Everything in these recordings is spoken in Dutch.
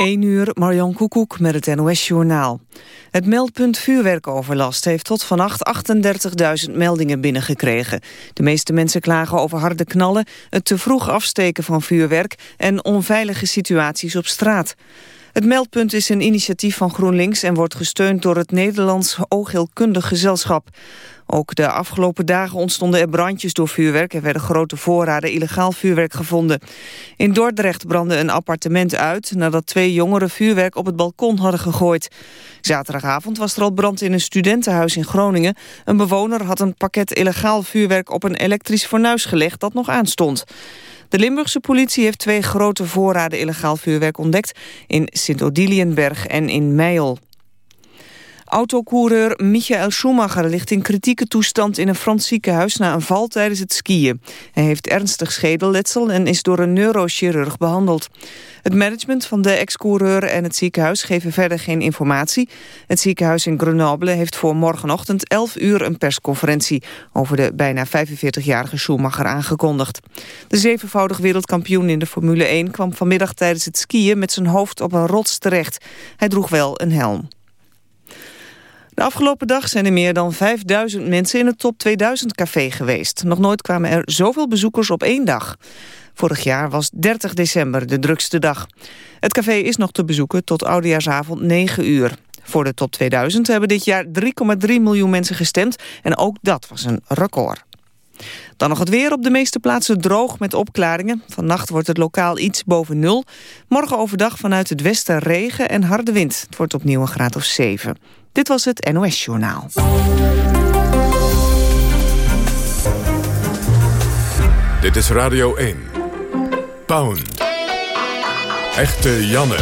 1 uur, Marjan Koekoek met het NOS-journaal. Het meldpunt vuurwerkoverlast heeft tot vannacht 38.000 meldingen binnengekregen. De meeste mensen klagen over harde knallen, het te vroeg afsteken van vuurwerk... en onveilige situaties op straat. Het meldpunt is een initiatief van GroenLinks... en wordt gesteund door het Nederlands Oogheelkundig Gezelschap. Ook de afgelopen dagen ontstonden er brandjes door vuurwerk... en werden grote voorraden illegaal vuurwerk gevonden. In Dordrecht brandde een appartement uit... nadat twee jongeren vuurwerk op het balkon hadden gegooid. Zaterdagavond was er al brand in een studentenhuis in Groningen. Een bewoner had een pakket illegaal vuurwerk op een elektrisch fornuis gelegd... dat nog aanstond. De Limburgse politie heeft twee grote voorraden illegaal vuurwerk ontdekt... in Sint-Odiliënberg en in Meijel. Autocoureur Michael Schumacher ligt in kritieke toestand in een Frans ziekenhuis na een val tijdens het skiën. Hij heeft ernstig schedelletsel en is door een neurochirurg behandeld. Het management van de ex-coureur en het ziekenhuis geven verder geen informatie. Het ziekenhuis in Grenoble heeft voor morgenochtend 11 uur een persconferentie over de bijna 45-jarige Schumacher aangekondigd. De zevenvoudig wereldkampioen in de Formule 1 kwam vanmiddag tijdens het skiën met zijn hoofd op een rots terecht. Hij droeg wel een helm. De afgelopen dag zijn er meer dan 5000 mensen in het Top 2000 café geweest. Nog nooit kwamen er zoveel bezoekers op één dag. Vorig jaar was 30 december de drukste dag. Het café is nog te bezoeken tot oudejaarsavond 9 uur. Voor de Top 2000 hebben dit jaar 3,3 miljoen mensen gestemd... en ook dat was een record. Dan nog het weer op de meeste plaatsen droog met opklaringen. Vannacht wordt het lokaal iets boven nul. Morgen overdag vanuit het westen regen en harde wind. Het wordt opnieuw een graad of 7. Dit was het NOS Journaal. Dit is Radio 1. Pound. Echte Janne.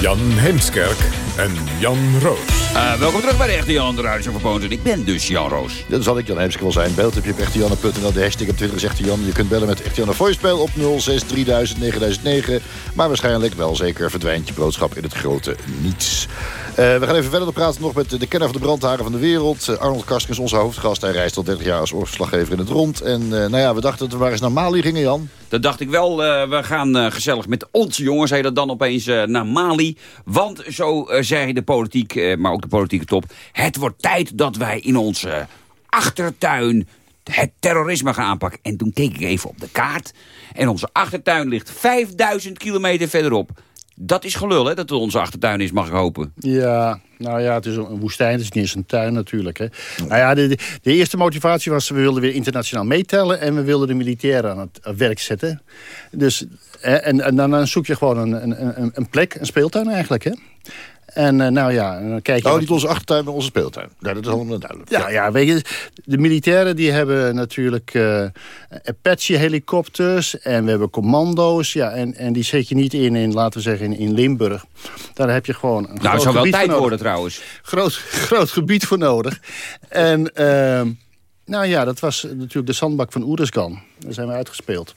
Jan Heemskerk en Jan Roos. Uh, welkom terug bij de Echte Jan, de Radio van Ik ben dus Jan Roos. Dan zal ik Jan Heemskerk wel zijn. Belt heb je op echtejanne.nl. De hashtag op Twitter zegt Jan. Je kunt bellen met Echte Janne Voicemail op 06 3000 9009. Maar waarschijnlijk wel zeker verdwijnt je boodschap in het grote niets. Uh, we gaan even verder praten nog met de kenner van de brandharen van de wereld. Uh, Arnold Karskens, onze hoofdgast. Hij reist al 30 jaar als oorslaggever in het rond. En nou ja, we dachten dat we maar eens naar Mali gingen, Jan. Dat dacht ik wel. we gaan gezellig met onze jongens, zei dat dan opeens, naar Mali. Want zo zei de politiek, maar ook politieke top... het wordt tijd dat wij in onze achtertuin het terrorisme gaan aanpakken. En toen keek ik even op de kaart. En onze achtertuin ligt 5000 kilometer verderop. Dat is gelul, hè, dat het onze achtertuin is, mag ik hopen. Ja, nou ja, het is een woestijn, het is niet eens een tuin natuurlijk. Hè. Nou ja, de, de, eerste motivatie was, we wilden weer internationaal meetellen... en we wilden de militairen aan het werk zetten. Dus, en, en dan zoek je gewoon een, een, een plek, een speeltuin eigenlijk, hè. En uh, nou ja, dan kijk je... Oh, niet onze achtertuin, maar onze speeltuin. Ja, dat is allemaal duidelijk. Ja, ja, weet je, de militairen die hebben natuurlijk uh, Apache-helikopters... en we hebben commando's, ja, en, en die zet je niet in, in laten we zeggen, in, in Limburg. Daar heb je gewoon een Nou, zou wel tijd worden trouwens. Groot, groot gebied voor nodig. En... Uh, nou ja, dat was natuurlijk de zandbak van Oeriskan. Daar zijn we uitgespeeld.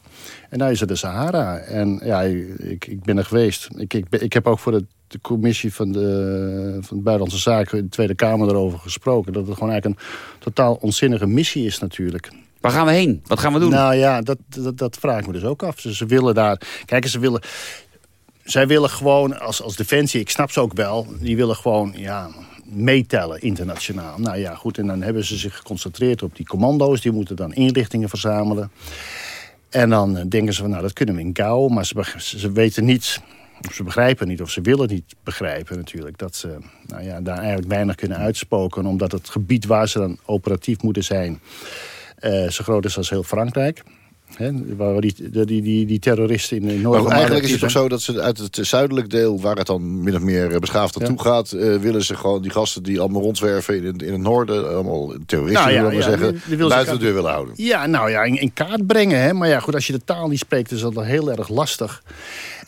En nu is het de Sahara. En ja, ik, ik ben er geweest. Ik, ik, ik heb ook voor de, de commissie van de, van de Buitenlandse Zaken... in de Tweede Kamer erover gesproken. Dat het gewoon eigenlijk een totaal onzinnige missie is natuurlijk. Waar gaan we heen? Wat gaan we doen? Nou ja, dat, dat, dat vraag ik me dus ook af. Ze, ze willen daar... Kijk, ze willen... Zij willen gewoon, als, als Defensie, ik snap ze ook wel... die willen gewoon, ja, meetellen internationaal. Nou ja, goed, en dan hebben ze zich geconcentreerd op die commando's. Die moeten dan inrichtingen verzamelen. En dan eh, denken ze van, nou, dat kunnen we in Gao. Maar ze, ze weten niet, of ze begrijpen niet, of ze willen niet begrijpen natuurlijk... dat ze nou ja, daar eigenlijk weinig kunnen uitspoken... omdat het gebied waar ze dan operatief moeten zijn... Uh, zo groot is als heel Frankrijk. He, waar die, die, die, die terroristen in Noord Maar eigenlijk is het toch zo dat ze uit het zuidelijk deel... waar het dan min of meer eh, beschaafd naartoe ja. gaat... Uh, willen ze gewoon die gasten die allemaal rondzwerven in, in het noorden... allemaal terroristen, nou, ja, willen ja, zeggen, wil buiten de deur willen houden. Ja, nou ja, in, in, kaart brengen. Hè? Maar ja, goed, als je de taal niet spreekt... is dat wel heel erg lastig.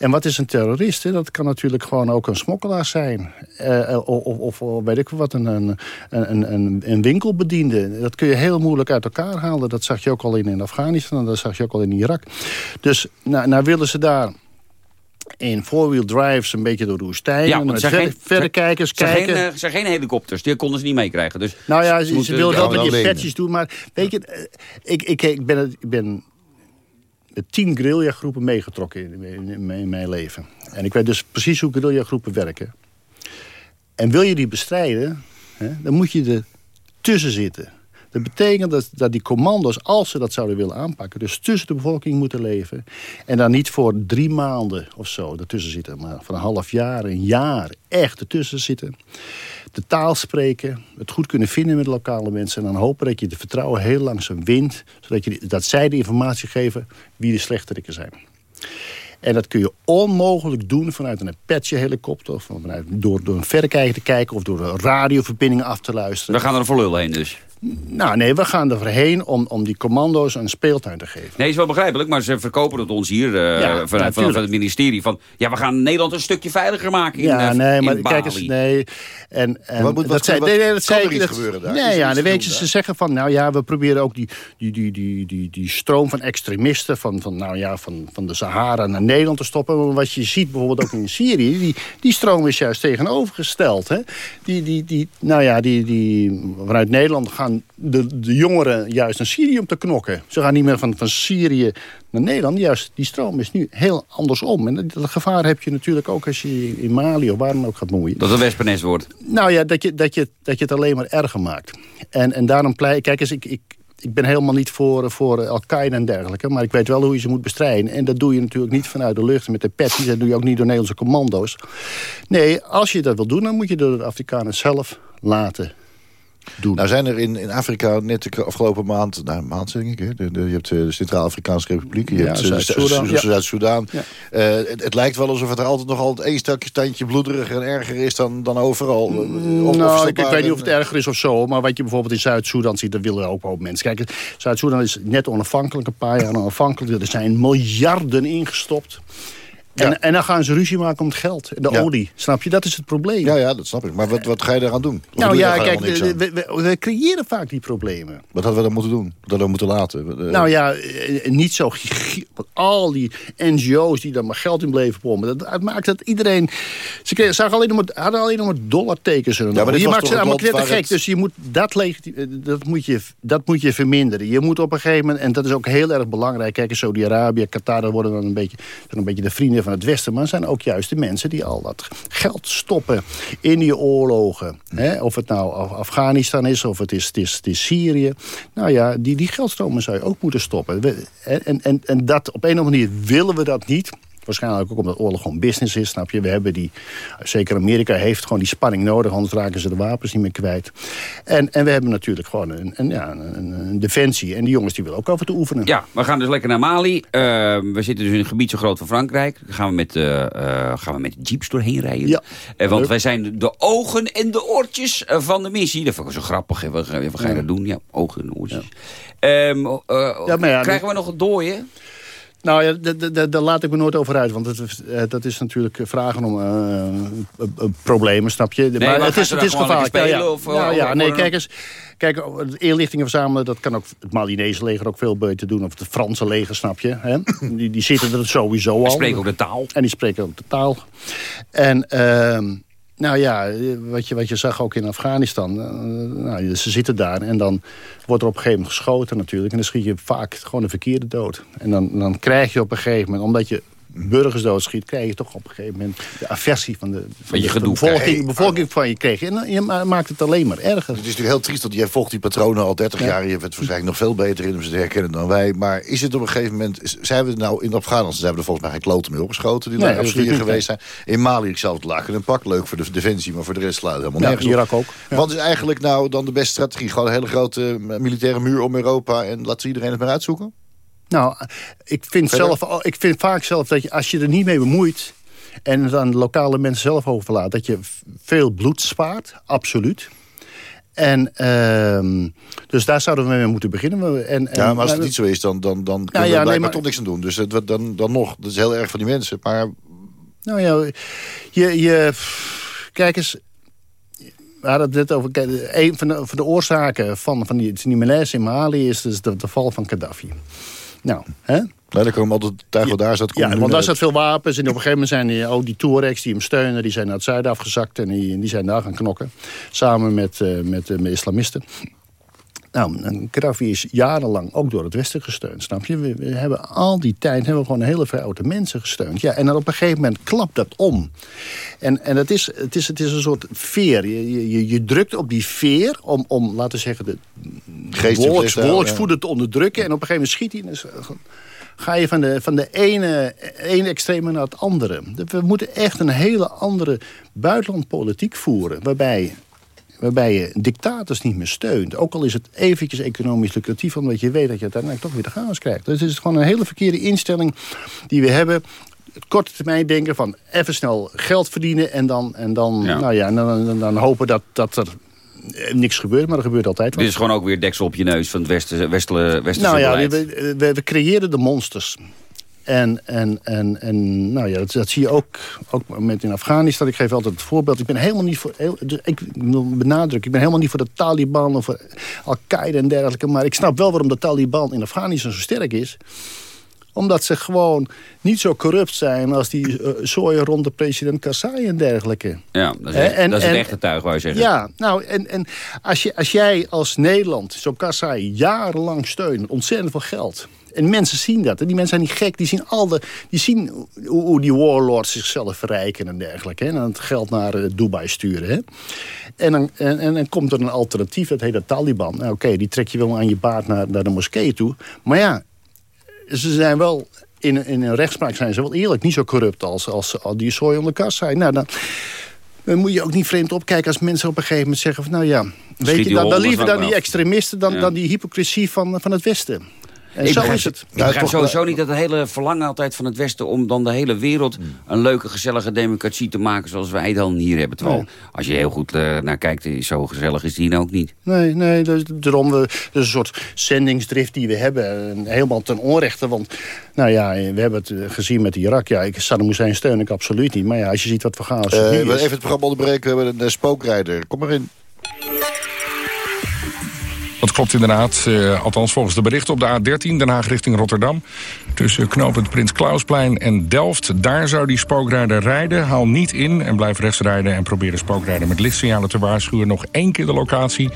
En wat is een terrorist? Hè? Dat kan natuurlijk gewoon ook een smokkelaar zijn. Uh, of, of, weet ik wat, een, een, een, een, winkelbediende. Dat kun je heel moeilijk uit elkaar halen. Dat zag je ook al in, in Afghanistan en dat zag je ook al in Irak. Dus nou, nou willen ze daar in four-wheel drives een beetje door de woestijn. Ja, met ver, verrekijkers kijken. Er zijn geen helikopters, die konden ze niet meekrijgen. Dus nou ja, ze, ze, ze willen wel met die patches doen. Maar weet je, ik, ik, ik, ben, ik ben tien guerrilla-groepen meegetrokken in, mijn leven. En ik weet dus precies hoe guerrilla-groepen werken. En wil je die bestrijden, hè, dan moet je er tussen zitten. Dat betekent dat, dat die commando's, als ze dat zouden willen aanpakken... dus tussen de bevolking moeten leven. En dan niet voor drie maanden of zo ertussen zitten... maar voor een half jaar, een jaar echt ertussen zitten. De taal spreken, het goed kunnen vinden met lokale mensen... en dan hopen dat je de vertrouwen heel langzaam wint... zodat je, dat zij de informatie geven wie de slechterikken zijn. En dat kun je onmogelijk doen vanuit een Apache-helikopter... of vanuit, door, door een verrekijker te kijken of door radioverbindingen af te luisteren. We gaan er voor heen dus. Nou nee, we gaan erheen om, om die commando's een speeltuin te geven. Nee, is wel begrijpelijk, maar ze verkopen het ons hier uh, ja, vanuit, van, het ministerie. Van, ja, we gaan Nederland een stukje veiliger maken in Ja, uh, nee, maar kijk eens, nee. En, en wat moet, wat, dat zei, nee, nee, dat zei, er iets gebeuren daar? Nee, ja, dan weet je, ze zeggen van, nou ja, we proberen ook die, die, die, die, die, die stroom van extremisten van, van, nou ja, van, van de Sahara naar Nederland te stoppen. Maar wat je ziet bijvoorbeeld ook in Syrië, die, die stroom is juist tegenovergesteld. Hè? Die, die, die, nou ja, die, die, vanuit Nederland gaan de, de jongeren juist naar Syrië om te knokken. Ze gaan niet meer van, van Syrië naar Nederland. Juist die stroom is nu heel andersom. En dat, gevaar heb je natuurlijk ook als je in Mali of waar dan ook gaat moeien. Dat het een wespennest wordt. Nou ja, dat je, dat, je, dat je het alleen maar erger maakt. En, en daarom pleit... Kijk eens, ik, ik, ik ben helemaal niet voor, voor Al-Qaeda en dergelijke. Maar ik weet wel hoe je ze moet bestrijden. En dat doe je natuurlijk niet vanuit de lucht met de petties. Dat doe je ook niet door Nederlandse commando's. Nee, als je dat wil doen, dan moet je de Afrikanen zelf laten nou zijn er in, in Afrika net de afgelopen maand, nou maand denk ik, hè, de, de, je hebt eh, de Centraal-Afrikaanse Republiek, je hebt eh, Zuid-Soedan. Zuid uh, het, het, lijkt wel alsof het er altijd nog altijd één stukje standje bloederiger en erger is dan, dan overal. Mm, nou, ik, ik, weet niet of het erger is of zo, maar wat je bijvoorbeeld in zuid soedan ziet, dat willen ook wel mensen. Kijk, zuid soedan is net onafhankelijk, een paar jaar onafhankelijk. Er zijn miljarden ingestopt. En, en dan gaan ze ruzie maken om het geld. De olie. Snap je? Dat is het probleem. Ja, ja dat snap ik. Maar wat, wat ga je eraan doen? nou ja, kijk, we, we, creëren vaak die problemen. Wat hadden we dan moeten doen? Hadden we moeten laten? Nou ja, eh, niet zo... Al die NGO's die daar maar geld in bleven pompen. Dat, maakt dat iedereen... Ze kregen, zagen alleen nog maar, hadden alleen nog maar dollartekens. Ja, maar je maakt ze allemaal te gek. Dus je moet, dat, dat, moet je, dat moet je verminderen. Je moet op een gegeven moment... En dat is ook heel erg belangrijk. Kijk, Saudi-Arabië, Qatar, dat worden dan een beetje, een beetje de vrienden van het Westen... maar zijn ook juist de mensen die al dat geld stoppen in die oorlogen. Hè? Of het nou Afghanistan is, of het is, het is, is Syrië. Nou ja, die, die geldstromen zou je ook moeten stoppen. En, en, en dat, op een of andere manier willen we dat niet... Waarschijnlijk ook omdat oorlog gewoon business is, snap je? We hebben die, zeker Amerika heeft gewoon die spanning nodig, anders raken ze de wapens niet meer kwijt. En, en we hebben natuurlijk gewoon een, een, ja, een, een defensie. En die jongens die willen ook over te oefenen. Ja, we gaan dus lekker naar Mali. Uh, we zitten dus in een gebied zo groot van Frankrijk. Daar gaan we met, uh, uh, gaan we met jeeps doorheen rijden. Ja, want wij zijn de ogen en de oortjes van de missie. Dat vond ik zo grappig. Wat, wat ga je dat doen? Ja, ogen en oortjes. Um, ja, ja, krijgen we nog het dooien? Nou ja, daar laat ik me nooit over uit. Want het, eh, dat is natuurlijk vragen om uh, problemen, snap je? Nee, maar, het is, het is gevaarlijk. Ja, ja. Of, nou, ja, nee, kijk eens. Kijk, inlichtingen verzamelen, dat kan ook het Malinese leger ook veel beter doen. Of het Franse leger, snap je? Hè? Die, die zitten er sowieso al. Die spreken ook de taal. En die spreken ook de taal. En... Uh, nou ja, wat je, wat je zag ook in Afghanistan. Uh, nou, ze zitten daar en dan wordt er op een gegeven moment geschoten natuurlijk. En dan schiet je vaak gewoon de verkeerde dood. En dan, dan krijg je op een gegeven moment, omdat je burgers doodschiet... krijg je toch op een gegeven moment de aversie van de, van je de bevolking, bevolking van je kreeg. En je maakt het alleen maar erger. Het is natuurlijk heel triest dat jij volgt die patronen al 30 jaar. Je bent waarschijnlijk nog veel beter in om ze te herkennen dan wij. Maar is het op een gegeven moment... Zijn we nou in Afghanistan zijn we er volgens mij geen kloten meer opgeschoten... die nee, hier geweest zijn. In Mali, ik zal het laken een pak. Leuk voor de defensie, maar voor de rest sluit helemaal nergens ja, Irak ook. Wat is eigenlijk nou dan de beste strategie? Gewoon een hele grote militaire muur om Europa... en laat iedereen het maar uitzoeken? Nou, ik vind, zelf, ik vind vaak zelf dat je, als je er niet mee bemoeit... en het aan de lokale mensen zelf overlaat... dat je veel bloed spaart, absoluut. En uh, dus daar zouden we mee moeten beginnen. En, en, ja, maar als het niet zo is, dan, dan, dan kunnen ja, we nee, maar, toch niks aan doen. Dus het, dan, dan nog, dat is heel erg van die mensen. Maar... Nou ja, je, je, kijk eens, we hadden het net over. Een van de, van de oorzaken van, van die, in Mali is dus de, de val van Gaddafi. Nou, hè? Nee, daar komen altijd tuigen daar zat. Ja, want daar zat veel wapens. En op een gegeven moment zijn die, ook die Tuaregs die hem steunen... die zijn naar het zuiden afgezakt en die, die zijn daar gaan knokken. Samen met, uh, met, uh, met islamisten. Nou, en Gaddafi is jarenlang ook door het Westen gesteund, snap je? We, we hebben al die tijd hebben we gewoon hele foute mensen gesteund. Ja, en dan op een gegeven moment klapt dat om. En, en het, is, het, is, het is een soort veer. Je, je, je drukt op die veer om, om laten we zeggen, de volksvoeden te onderdrukken. En op een gegeven moment schiet hij... Dus, ga je van de, van de ene, ene extreme naar het andere. We moeten echt een hele andere buitenlandpolitiek voeren... waarbij waarbij je dictators niet meer steunt. Ook al is het eventjes economisch lucratief... omdat je weet dat je uiteindelijk toch weer de chaos krijgt. Dus het is gewoon een hele verkeerde instelling die we hebben het korte termijn denken van even snel geld verdienen... en dan, en dan, Nou ja, en dan, dan, dan, hopen dat, dat er niks gebeurt, maar er gebeurt altijd wat. Dit is gewoon ook weer deksel op je neus van het westen, westele, westerse nou ja. We, we, we creëren de monsters. En, en, en, en nou ja, dat, dat, zie je ook, ook met in Afghanistan. Ik geef altijd het voorbeeld. Ik ben helemaal niet voor... Heel, dus ik wil benadrukken, ik ben helemaal niet voor de Taliban of Al-Qaeda en dergelijke. Maar ik snap wel waarom de Taliban in Afghanistan zo sterk is omdat ze gewoon niet zo corrupt zijn als die uh, rond de president Karzai en dergelijke. Ja, dat is, echt, en, dat is het echte tuig, wou je zeggen. Ja, nou, en, en als, je, als jij als Nederland zo'n Karzai jarenlang steunt, ontzettend veel geld... En mensen zien dat. En die mensen zijn niet gek. Die zien, al de, die zien hoe, hoe die warlords zichzelf verrijken en dergelijke. Hè? En het geld naar uh, Dubai sturen. Hè? En, dan, en, en dan komt er een alternatief. Dat heet de Taliban. Nou, Oké, die trek je wel aan je baard naar, naar de moskee toe. Maar ja, ze zijn wel in, in een rechtspraak zijn ze wel eerlijk. Niet zo corrupt als, als, als die zooi om de kast zijn. Nou, dan, dan moet je ook niet vreemd opkijken als mensen op een gegeven moment zeggen... van nou ja, weet je, dan, dan liever dan die extremisten... dan, dan die hypocrisie van, van het Westen. En ik zo is het. Ik begrijp sowieso niet dat het hele verlangen altijd van het Westen... om dan de hele wereld hmm. een leuke, gezellige democratie te maken... zoals wij dan hier hebben. Terwijl, als je heel goed uh, naar kijkt, zo gezellig is die nou ook niet. Nee, nee, dus, daarom, we, dus een soort zendingsdrift die we hebben. Helemaal ten onrechte, want nou ja, we hebben het eh, gezien met Irak. Ja, ik, Saddam Hussein steun ik absoluut niet. Maar ja, als je ziet wat we gaan... Uh, even het programma onderbreken, we hebben een spookrijder. Kom maar in. Dat klopt inderdaad. Uh, althans volgens de berichten op de A13, Den Haag richting Rotterdam. Tussen knooppunt Prins Klausplein en Delft. Daar zou die spookrijder rijden. Haal niet in en blijf rechts rijden. En probeer de spookrijder met lichtsignalen te waarschuwen. Nog één keer de locatie.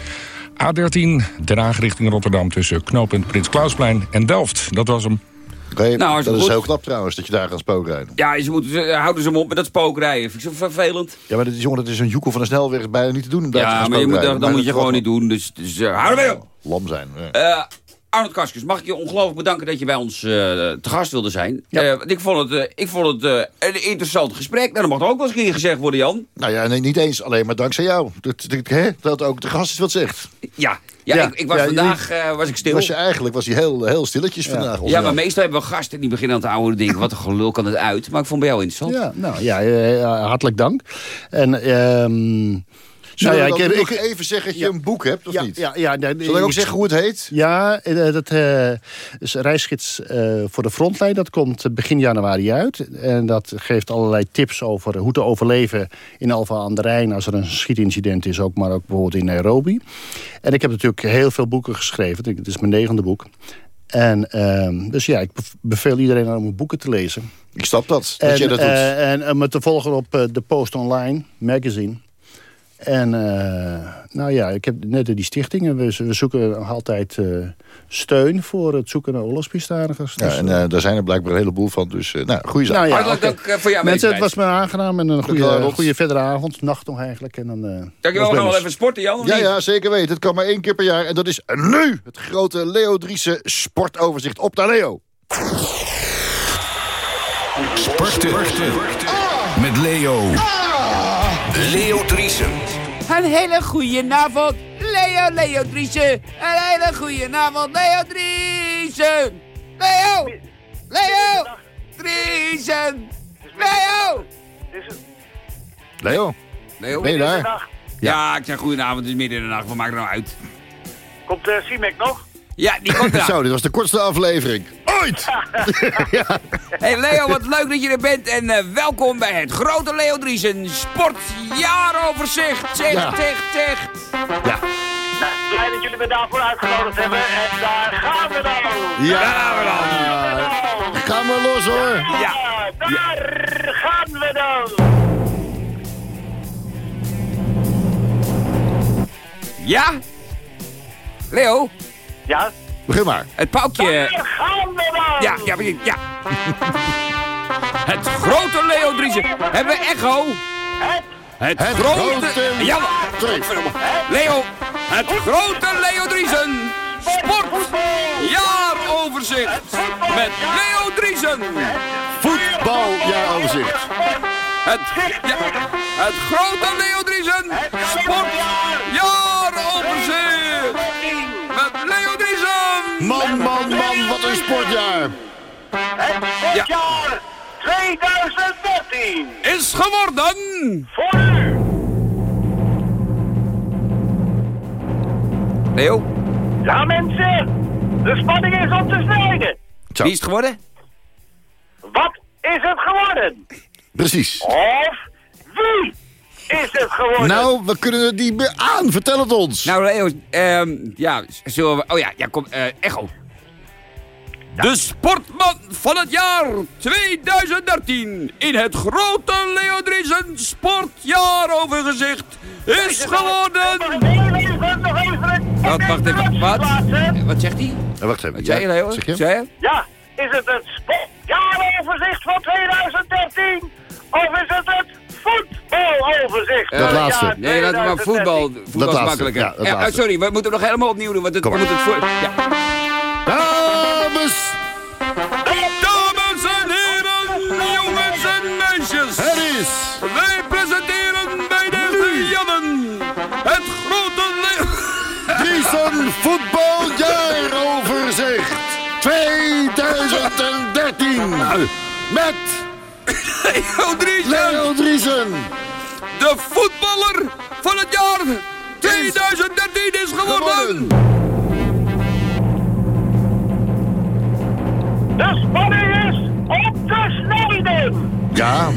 A13, Den Haag richting Rotterdam. Tussen knooppunt Prins Klausplein en Delft. Dat was hem. Nou, dat is heel knap trouwens, dat je daar gaat spookrijden. Ja, ze moeten, houden ze hem op met dat spookrijden. Vind ik zo vervelend. Ja, maar dat is, jongen, dat is een joekel van de snelweg bijna niet te doen. ja, maar je moet, dat, moet je gewoon niet doen. Dus, dus uh, hou er op. Lam zijn. Ja. Uh, Arnold Kaskens, mag ik je ongelooflijk bedanken dat je bij ons uh, te gast wilde zijn. Ja. Uh, ik vond het, uh, ik vond het een interessant gesprek. Nou, dat mag ook wel eens een keer gezegd worden, Jan. Nou ja, nee, niet eens alleen maar dankzij jou. Dat, dat, dat ook de gast is wat zegt. Ja, ja, Ik, ik, was vandaag was ik stil. Was je eigenlijk was hij heel, heel stilletjes vandaag. Ja, maar meestal hebben we gasten die beginnen aan te oude denken... wat een gelul kan het uit. Maar ik vond bij jou interessant. Ja, nou ja, hartelijk dank. En... ehm Zullen nou, ja, ik, nog even zeggen dat je een boek hebt, of ja, niet? Ja, ja, Zal ik ook zeggen hoe het heet? Ja, eh, dat uh, is reisgids uh, voor de frontlijn. Dat komt begin januari uit. En dat geeft allerlei tips over hoe te overleven in Alfa aan de Rijn... als er een schietincident is, ook, maar ook bijvoorbeeld in Nairobi. En ik heb natuurlijk heel veel boeken geschreven. Het is mijn negende boek. En uh, dus ja, ik beveel iedereen aan om boeken te lezen. Ik snap dat, dat en, je dat doet. en om me te volgen op de Post Online magazine... En uh, nou ja, ik heb net die stichtingen. We, we zoeken altijd uh, steun voor het zoeken naar oorlogsmisdadigers. Ja, dus, en uh, daar zijn er blijkbaar een heleboel van. Dus nou, goede zaak. Nou ja, Hartelijk dank okay. voor jou Mensen, het was me aangenaam. En een goede, goede verdere avond. Nacht nog eigenlijk. En dan, Dankjewel, we gaan wel even sporten, Jan. Ja, ja, zeker weten. Het kan maar één keer per jaar. En dat is nu het grote Leo Driessen sportoverzicht. Op naar Leo. Sporten. Sporten. Met Leo. Leo Driesen. Een hele goede avond, Leo, Leo Driesen. Een hele goede avond, Leo Driesen. Leo, Leo, Driesen. Leo. Leo. Leo, ben je daar? Ja, ik zeg goedenavond, het is midden in de nacht, wat maakt er nou uit? Komt uh, Simek nog? Ja, die komt eraan. Zo, dit was de kortste aflevering. Ooit! ja. Hey Leo, wat leuk dat je er bent en uh, welkom bij het grote Leo Driesen Sportjaaroverzicht. Zeg, ja. zeg, zeg. Ja. Nou, blij dat jullie me daarvoor uitgenodigd hebben. En daar gaan we dan. Ja, daar gaan we dan. Gaan we los hoor. Ja, daar gaan we dan. Ja? Leo, Ja? Begin maar. het paukje... Daar gaan we dan! Ja, ja, begin- ja. Het grote Leo Driessen. Hebben we echo? Het Het, Het grote... grote- Ja. Leo, het grote Leo Driesen. Sport jaaroverzicht. Met Leo Driesen. Voetbaljaaroverzicht. Het, ja, het grote Leo Driesen. Sport Man, man, man, wat een sportjaar. Het sportjaar 2013. Is geworden. Voor u. Leo, Ja mensen, de spanning is op te snijden. Zo, wie is het geworden? Wat is het geworden? precies. Of wie is het geworden? Nou, we kunnen het niet meer aan. Vertel het ons. Nou, Leo, ehm, ja, zullen we... Oh ja, ja kom, eh, echo. De sportman van het jaar 2013 in het grote Leo Driesen sportjaaroverzicht is geworden... Nog heel even, nog even. Wat, wacht even, wat? Wat zegt hij? Eh, wacht even. Wat zei je, Ja, Leo? Zeg je? Zei je? Ja, is het het sportjaaroverzicht van 2013? Of is het het voetbaloverzicht? Dat het laatste. Nee, laten we maar 2013? voetbal. Voetbal is makkelijker. ja, dat Ja, laatste. sorry, we moeten nog helemaal opnieuw doen. Want het, we moeten het voor... Ja. Dames, Dames en heren, jongens en meisjes. het is Wij presenteren bij de Jannen het grote. Driesen voetbaljaaroverzicht 2013. Met Leo Driesen, Leo Driesen. de voetballer van het jaar 2013 is geworden. De spanning is op te snijden. Ja,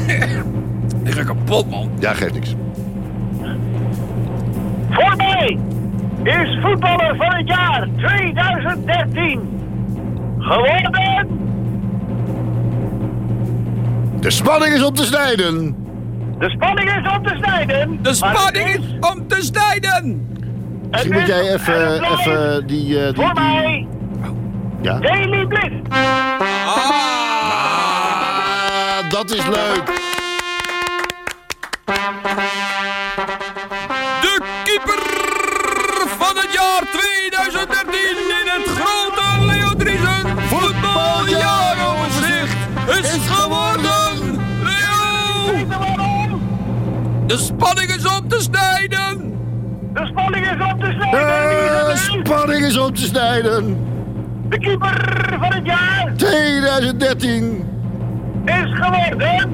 Ik ga kapot, man. ja, geeft niks. Voor mij is voetballer van het jaar 2013 geworden De spanning is op te snijden. De spanning is op te snijden. De spanning is om te snijden. Misschien moet jij even, even die, eh, die, Voor die... mij, Ja? Daily Bliss. Ah, Ah, dat is leuk. De spanning is om te snijden. De spanning is op te snijden. De spanning is op te snijden. De keeper van het jaar 2013. is geworden.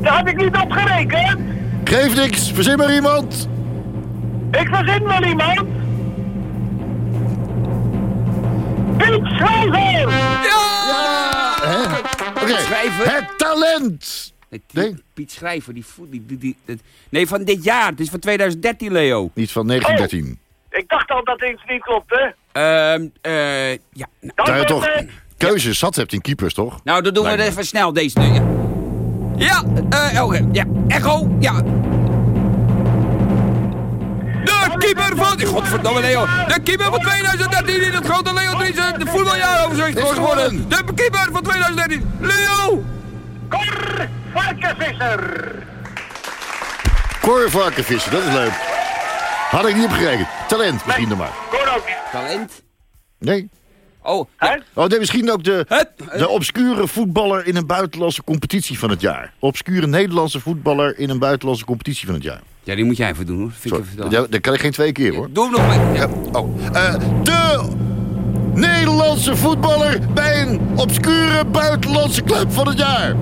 Daar had ik niet op gerekend. Geeft niks. Verzin maar iemand. Ik verzin wel iemand. Piet Schrijver. Ja! Hè? Oké. Schrijver? Het talent. Nee, Nee. Piet Schrijver, die, voet- die, die, die, Nee, van dit jaar. Het is van 2013, Leo. Niet van 1913. Ik dacht al dat iets niet klopte. Ehm, eh, ja. nou, Daar je wordt toch het- keuzes zat hebt in keepers, toch? Nou, dan doen we Lijkt het me. even snel, deze nu. Ja, ja, eh, oké, ja. Echo, ja. De keeper van... Godverdomme, Leo. De keeper van 2013 in het grote Leo Driesen. De voetbaljaaroverzicht Is is geworden. geworden. De keeper van 2013. Leo. Cor Varkenvisser. Cor Varkenvissen, dat is leuk. Had ik niet op gerekend. Talent misschien dan maar. Cor ook niet. Talent. Nee? Oh, Hè? ja. Oh, nee, misschien ook de, de obscure voetballer in een buitenlandse competitie van het jaar. Obscure Nederlandse voetballer in een buitenlandse competitie van het jaar. ja, die moet jij even doen, hoor. Vind ik even Ja, dat kan ik geen twee keer, hoor. Doe hem nog maar. Ja. Ja. Oh. Eh, de Nederlandse voetballer bij een obscure buitenlandse club van het jaar.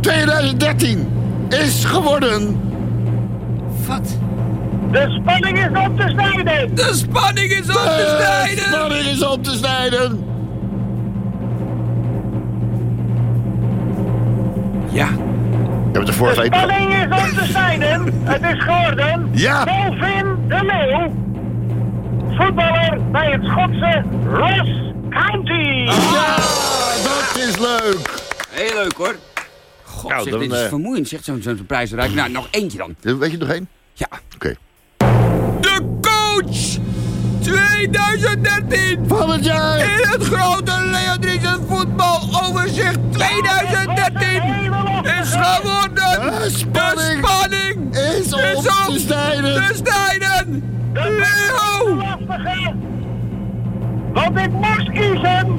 2013 is geworden... Wat? De spanning is op te snijden. De spanning is op te De snijden. spanning is op te snijden. Ja. Ik heb het De vorige week... spanning is op te snijden. Het is geworden. Ja. Melvin de Leeuw. Voetballer bij het Schotse Ross County. Ja, dat is leuk. Heel leuk, hoor. God, Nou, zeg, dan, dit is eh, vermoeiend, zegt zo'n zo'n prijzenrijk. Nou, nog eentje dan. Weet je nog één? Ja. Oké. De 2013. Van het jaar. In het grote Leo Driesen voetbaloverzicht 2013 is geworden. De spanning De spanning is op te snijden. te snijden. Leo. lastige. Want ik moest kiezen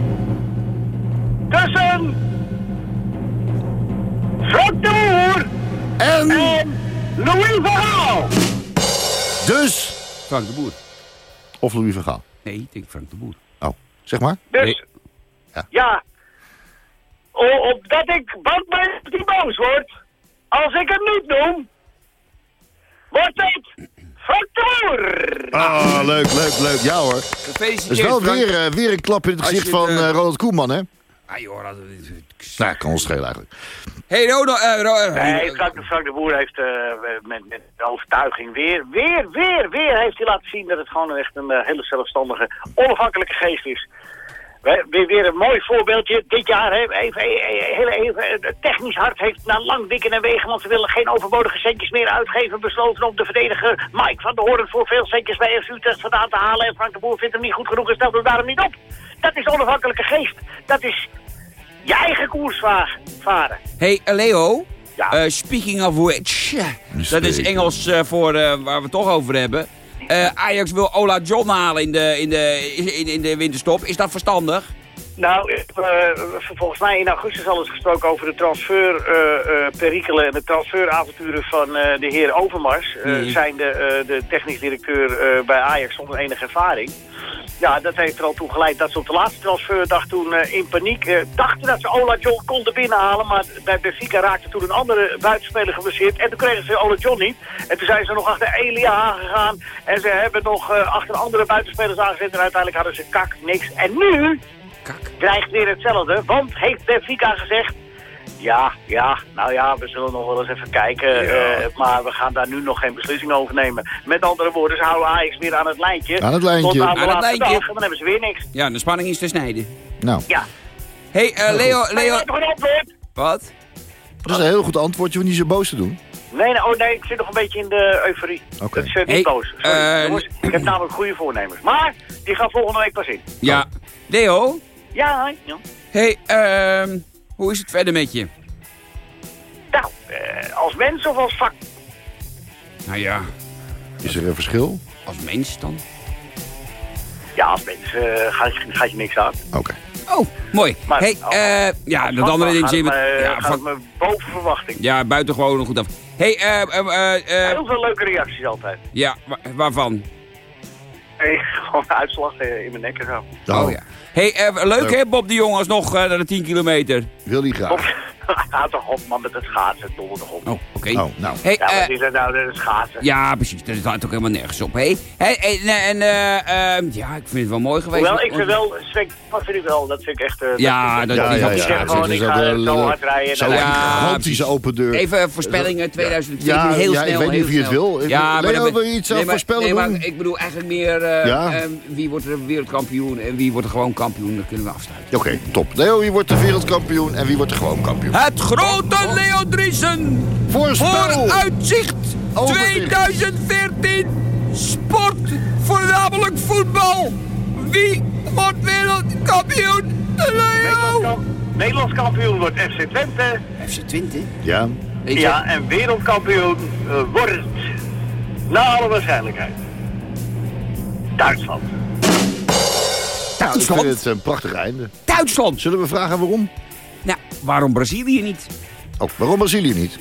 tussen Frank de Boer En en Louis van Gaal. dus... Frank de Boer. Of Louis van Gaal. Nee, ik denk Frank de Boer. Oh, zeg maar. Dus, Nee. Ja. ja. Opdat ik bang ben dat hij boos wordt. Als ik hem niet noem, wordt het Frank de Boer. Ah, leuk, leuk, leuk. Ja hoor. Dat is wel weer, eh, weer een klap in het gezicht je van het, eh, eh, Ronald Koeman, hè? Ah joh, dat... Nou, kan ons schelen eigenlijk. Hey, eh, Ro- eh, Nee, Frank, Frank de Boer heeft eh, met, met overtuiging weer, weer, weer, weer heeft hij laten zien dat het gewoon echt een hele zelfstandige, onafhankelijke geest is. We- Weer, weer een mooi voorbeeldje. Dit jaar, hè, even, even, heel even, technisch hart heeft na lang dikken en wegen, want ze willen geen overbodige centjes meer uitgeven, besloten om de verdediger Mike van der Hoorn voor veel centjes bij FC Utrecht vandaan te halen. En Frank de Boer vindt hem niet goed genoeg en stelt hem daarom niet op. Dat is onafhankelijke geest. Dat is je eigen koers va- varen. Hey, eh, Leo. Ja. Eh, speaking of which. Dat is. Engels eh, voor eh, waar we het toch over hebben. Eh, Ajax wil Ola John halen in de, in, de, in, in de winterstop. Is dat verstandig? Nou, eh, volgens mij in augustus al eens gesproken over de transferperikelen en de transferavonturen van eh, de heer Overmars. eh, Mhm. Zijn de, eh, de technisch directeur eh, bij Ajax zonder enige ervaring. Ja, dat heeft er al toe geleid dat ze op de laatste transferdag toen eh, in paniek eh, dachten dat ze Ola John konden binnenhalen. Maar bij Benfica raakte toen een andere buitenspeler geblesseerd. En toen kregen ze Ola John niet. En toen zijn ze nog achter Elia aangegaan. En ze hebben nog eh, achter andere buitenspelers aangezet. En uiteindelijk hadden ze kak, niks. En nu Kak. dreigt weer hetzelfde. Want heeft Benfica gezegd... Ja, ja, nou ja, we zullen nog wel eens even kijken. eh, maar we gaan daar nu nog geen beslissing over nemen. Met andere woorden, ze houden Ajax weer aan het lijntje. Aan het lijntje. Tot aan het laatste lijntje. dag. En dan hebben ze weer niks. Ja, de spanning is te snijden. Nou, Ja. Hey, eh, Leo, Leo... nog een antwoord? Wat? dat is een heel goed antwoord. Je hoeft niet zo boos te doen. Nee, nee, oh nee, ik zit nog een beetje in de euforie. Oké. Dat is eh, niet Hey, boos. Sorry, jongens. Ik heb namelijk goede voornemens. Maar, die gaan volgende week pas in. Ja. Leo? Ja, ja. Hey, ehm... hoe is het verder met je? Nou, eh, als mens of als vak? Nou ja, Is er een verschil? als mens dan. Ja, als mens eh, gaat, gaat je niks aan. Oké. Oh, mooi. Maar- hey. Ja, dat andere ding me- Ja, gaat me boven verwachting. ja, buitengewoon goed af. Hey, eh... eh, Heel veel leuke reacties altijd. ja, wa- waarvan? Hey, gewoon een uitslag eh, in mijn nek en zo. Oh, ja. Hey, eh, leuk, Leuk. hè, Bob de Jong, alsnog eh, naar de 10 kilometer. Wil die graag. Ga toch op, man, met het schaatsen, donder toch op. Oh, oké. Oh, nou. Hey, Ja, eh, wat is dat nou, dat schaatsen? ja, precies. Dat staat ook helemaal nergens op. Hey, hey, en eh, eh, ja, ik vind het wel mooi geweest. Hoewel, ik vind wel, Sven, dat vind ik wel, dat vind ik echt... eh, Ja, dat, ik ja. zegt gewoon, Het is ik ook ga wel, zo eh, hard rijden. Zo'n dan- gigantische open deur. Even voorspellingen 2014, Ja, heel ja, ik snel. weet niet heel of je het snel. wil. Ik- Ja, maar Leo, dan- wil je iets aan voorspellen Nee, maar doen? ik bedoel eigenlijk meer eh, Ja. eh, wie wordt er wereldkampioen en wie wordt er gewoon kampioen. Dat kunnen we afsluiten. Oké, top. Leo, wie wordt de wereldkampioen en wie wordt er gewoon kampioen? Het grote Leo Driesen vooruitzicht Overzicht. 2014. Sport, voornamelijk voetbal. Wie wordt wereldkampioen? Leo! Nederlands, kampioen wordt FC Twente. FC Twente? Ja, Ik Ja, en wereldkampioen eh, wordt, naar alle waarschijnlijkheid, Duitsland. Nou, ik vind Duitsland. het een prachtig einde. Duitsland. Zullen we vragen waarom? Nou, waarom Brazilië niet? Oh, waarom Brazilië niet?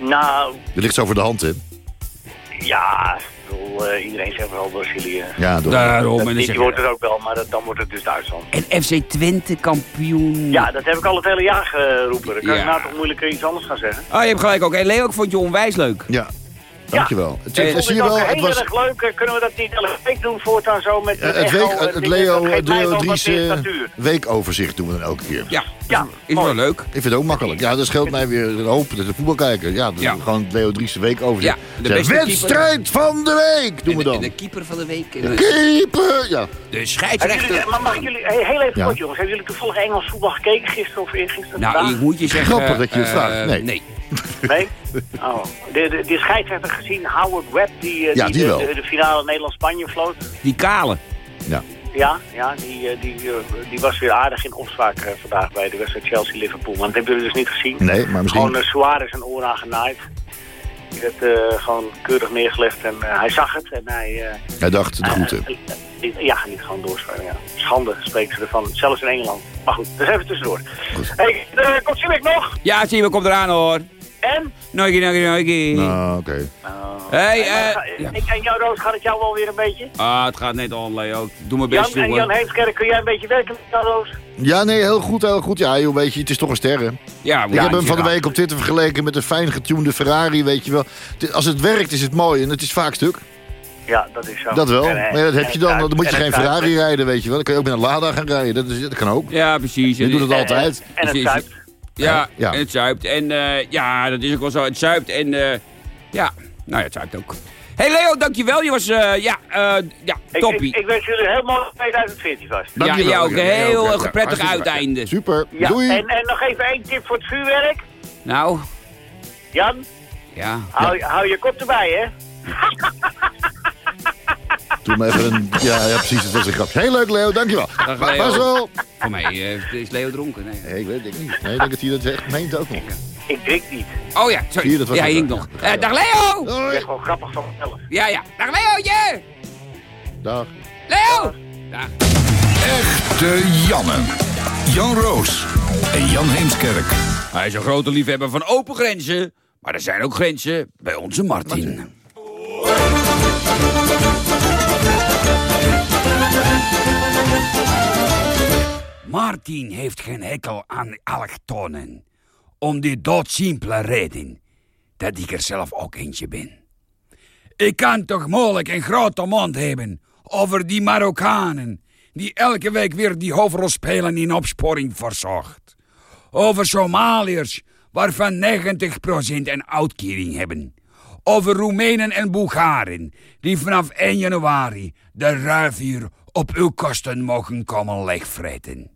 Nou, Dit ligt zo voor de hand, hè? ja, ik bedoel, eh, iedereen zegt wel Brazilië. Ja, door. Daarom. Dat En zeg wordt je, het ook wel, maar dat- dan wordt het dus Duitsland. en FC Twente kampioen. Ja, dat heb ik al het hele jaar geroepen. Dan kan Ja. ik nou toch moeilijk iets anders gaan zeggen. Oh, je hebt gelijk ook. Hey, Leo, ik vond je onwijs leuk. Ja, dankjewel. Het, het- Vond zie ik je wel, het heel was erg leuk. Eh, Kunnen we dat niet elke week doen voortaan zo met eh, het het, week, en het? Leo, Dries eh, weekoverzicht doen we dan elke keer. Ja, Ja, is mooi. wel leuk. Ik vind het ook makkelijk. Ja, dat scheelt mij weer een hoop dat de voetbal kijken. Ja, gewoon Leo Dries de week over. Ja, de beste wedstrijd van de week doen we En de, dan. de keeper van de week. De, Keeper! Ja. de scheidsrechter. maar mag ik jullie, hey, heel even Ja. kort jongens, hebben jullie toevallig Engels voetbal gekeken gisteren of eergisteren? Nou, vandaag? ik moet je zeggen... Grappig dat je het eh, vraagt. Nee. nee. Nee? Oh. De, de, scheidsrechter gezien, Howard Webb, die, eh, Ja, die. De, de finale Nederland-Spanje floot. Die kale. Ja. Ja, ja die, eh, die, eh, die was weer aardig in opspraak eh, vandaag bij de wedstrijd Chelsea-Liverpool. Maar dat hebben jullie dus niet gezien. Nee, maar misschien... Gewoon uh, Suarez een oor aangenaaid. Die werd eh, gewoon keurig neergelegd en eh, hij zag het en hij... eh, Hij dacht de groeten. ja, niet gewoon doorspelen. Ja. Schande spreken ze ervan, zelfs in Engeland. Maar goed, dus even tussendoor. Hé, hey, uh, komt Simic nog? Ja, zie je, komt eraan hoor. En? Nooikie, nooikie. Nou, oké. Hey, En, eh, ja. ik en jou, Roos, gaat het jou wel weer een beetje? Ah, het gaat net on, Leo. Doe mijn Jan best, en Jan. Heemskerk, kun jij een beetje werken met jou, Roos? Ja, nee, heel goed, heel goed. Ja, joh, weet je, het is toch een ster, hè? Ja, Ik heb hem van de week op Twitter vergeleken met een fijn getunede Ferrari, weet je wel. Als het werkt is het mooi en het is vaak stuk. Ja, dat is zo. Dat wel. En, eh, Maar ja, dat heb je dan. Dan moet je en geen Ferrari rijden, weet je wel. Dan kun je ook met een Lada gaan rijden. Dat, is, dat kan ook. Ja, precies. Je doet het altijd. En het. Ja, Ja. en het zuipt. En eh, ja, dat is ook wel zo. Het zuipt en eh, ja, nou ja, het zuipt ook. hey Leo, dankjewel. Je was, eh, ja, eh ja, Ik, toppie. ik, ik wens jullie heel mooi 2014 vast. ja, jou ook een heel ja, prettig uiteinde. Super. Ja, Doei. en, en nog even één tip voor het vuurwerk. Nou, Jan, ja. hou, hou je kop erbij, hè? Doe me even een... Ja, ja, precies. Het was een grapje. Heel leuk, Leo. Dankjewel. Dag, Leo. Was wel. Voor mij eh, is Leo dronken. Nee. Nee, ik weet het niet. Nee, ik denk dat hij dat echt meent ook nog. Ik drink niet. Oh ja, sorry. Je, dat was ja, nog. Eh, dag Leo! Ik ben gewoon grappig van mezelf. Ja, ja. Dag Leootje! Dag. Leo! Dag. Echte Janne. Jan Roos en Jan Heemskerk. Hij is een grote liefhebber van open grenzen. Maar er zijn ook grenzen bij onze Martin. Martin heeft geen hekel aan allochtonen. Om die doodsimpele reden dat ik er zelf ook eentje ben. Ik kan toch moeilijk een grote mond hebben over die Marokkanen... die elke week weer die hoofdrol spelen in opsporing verzocht. Over Somaliërs, waarvan 90% een uitkering hebben. Over Roemenen en Bulgaren, die vanaf 1 januari de ruivuur op uw kosten mogen komen leegvreten.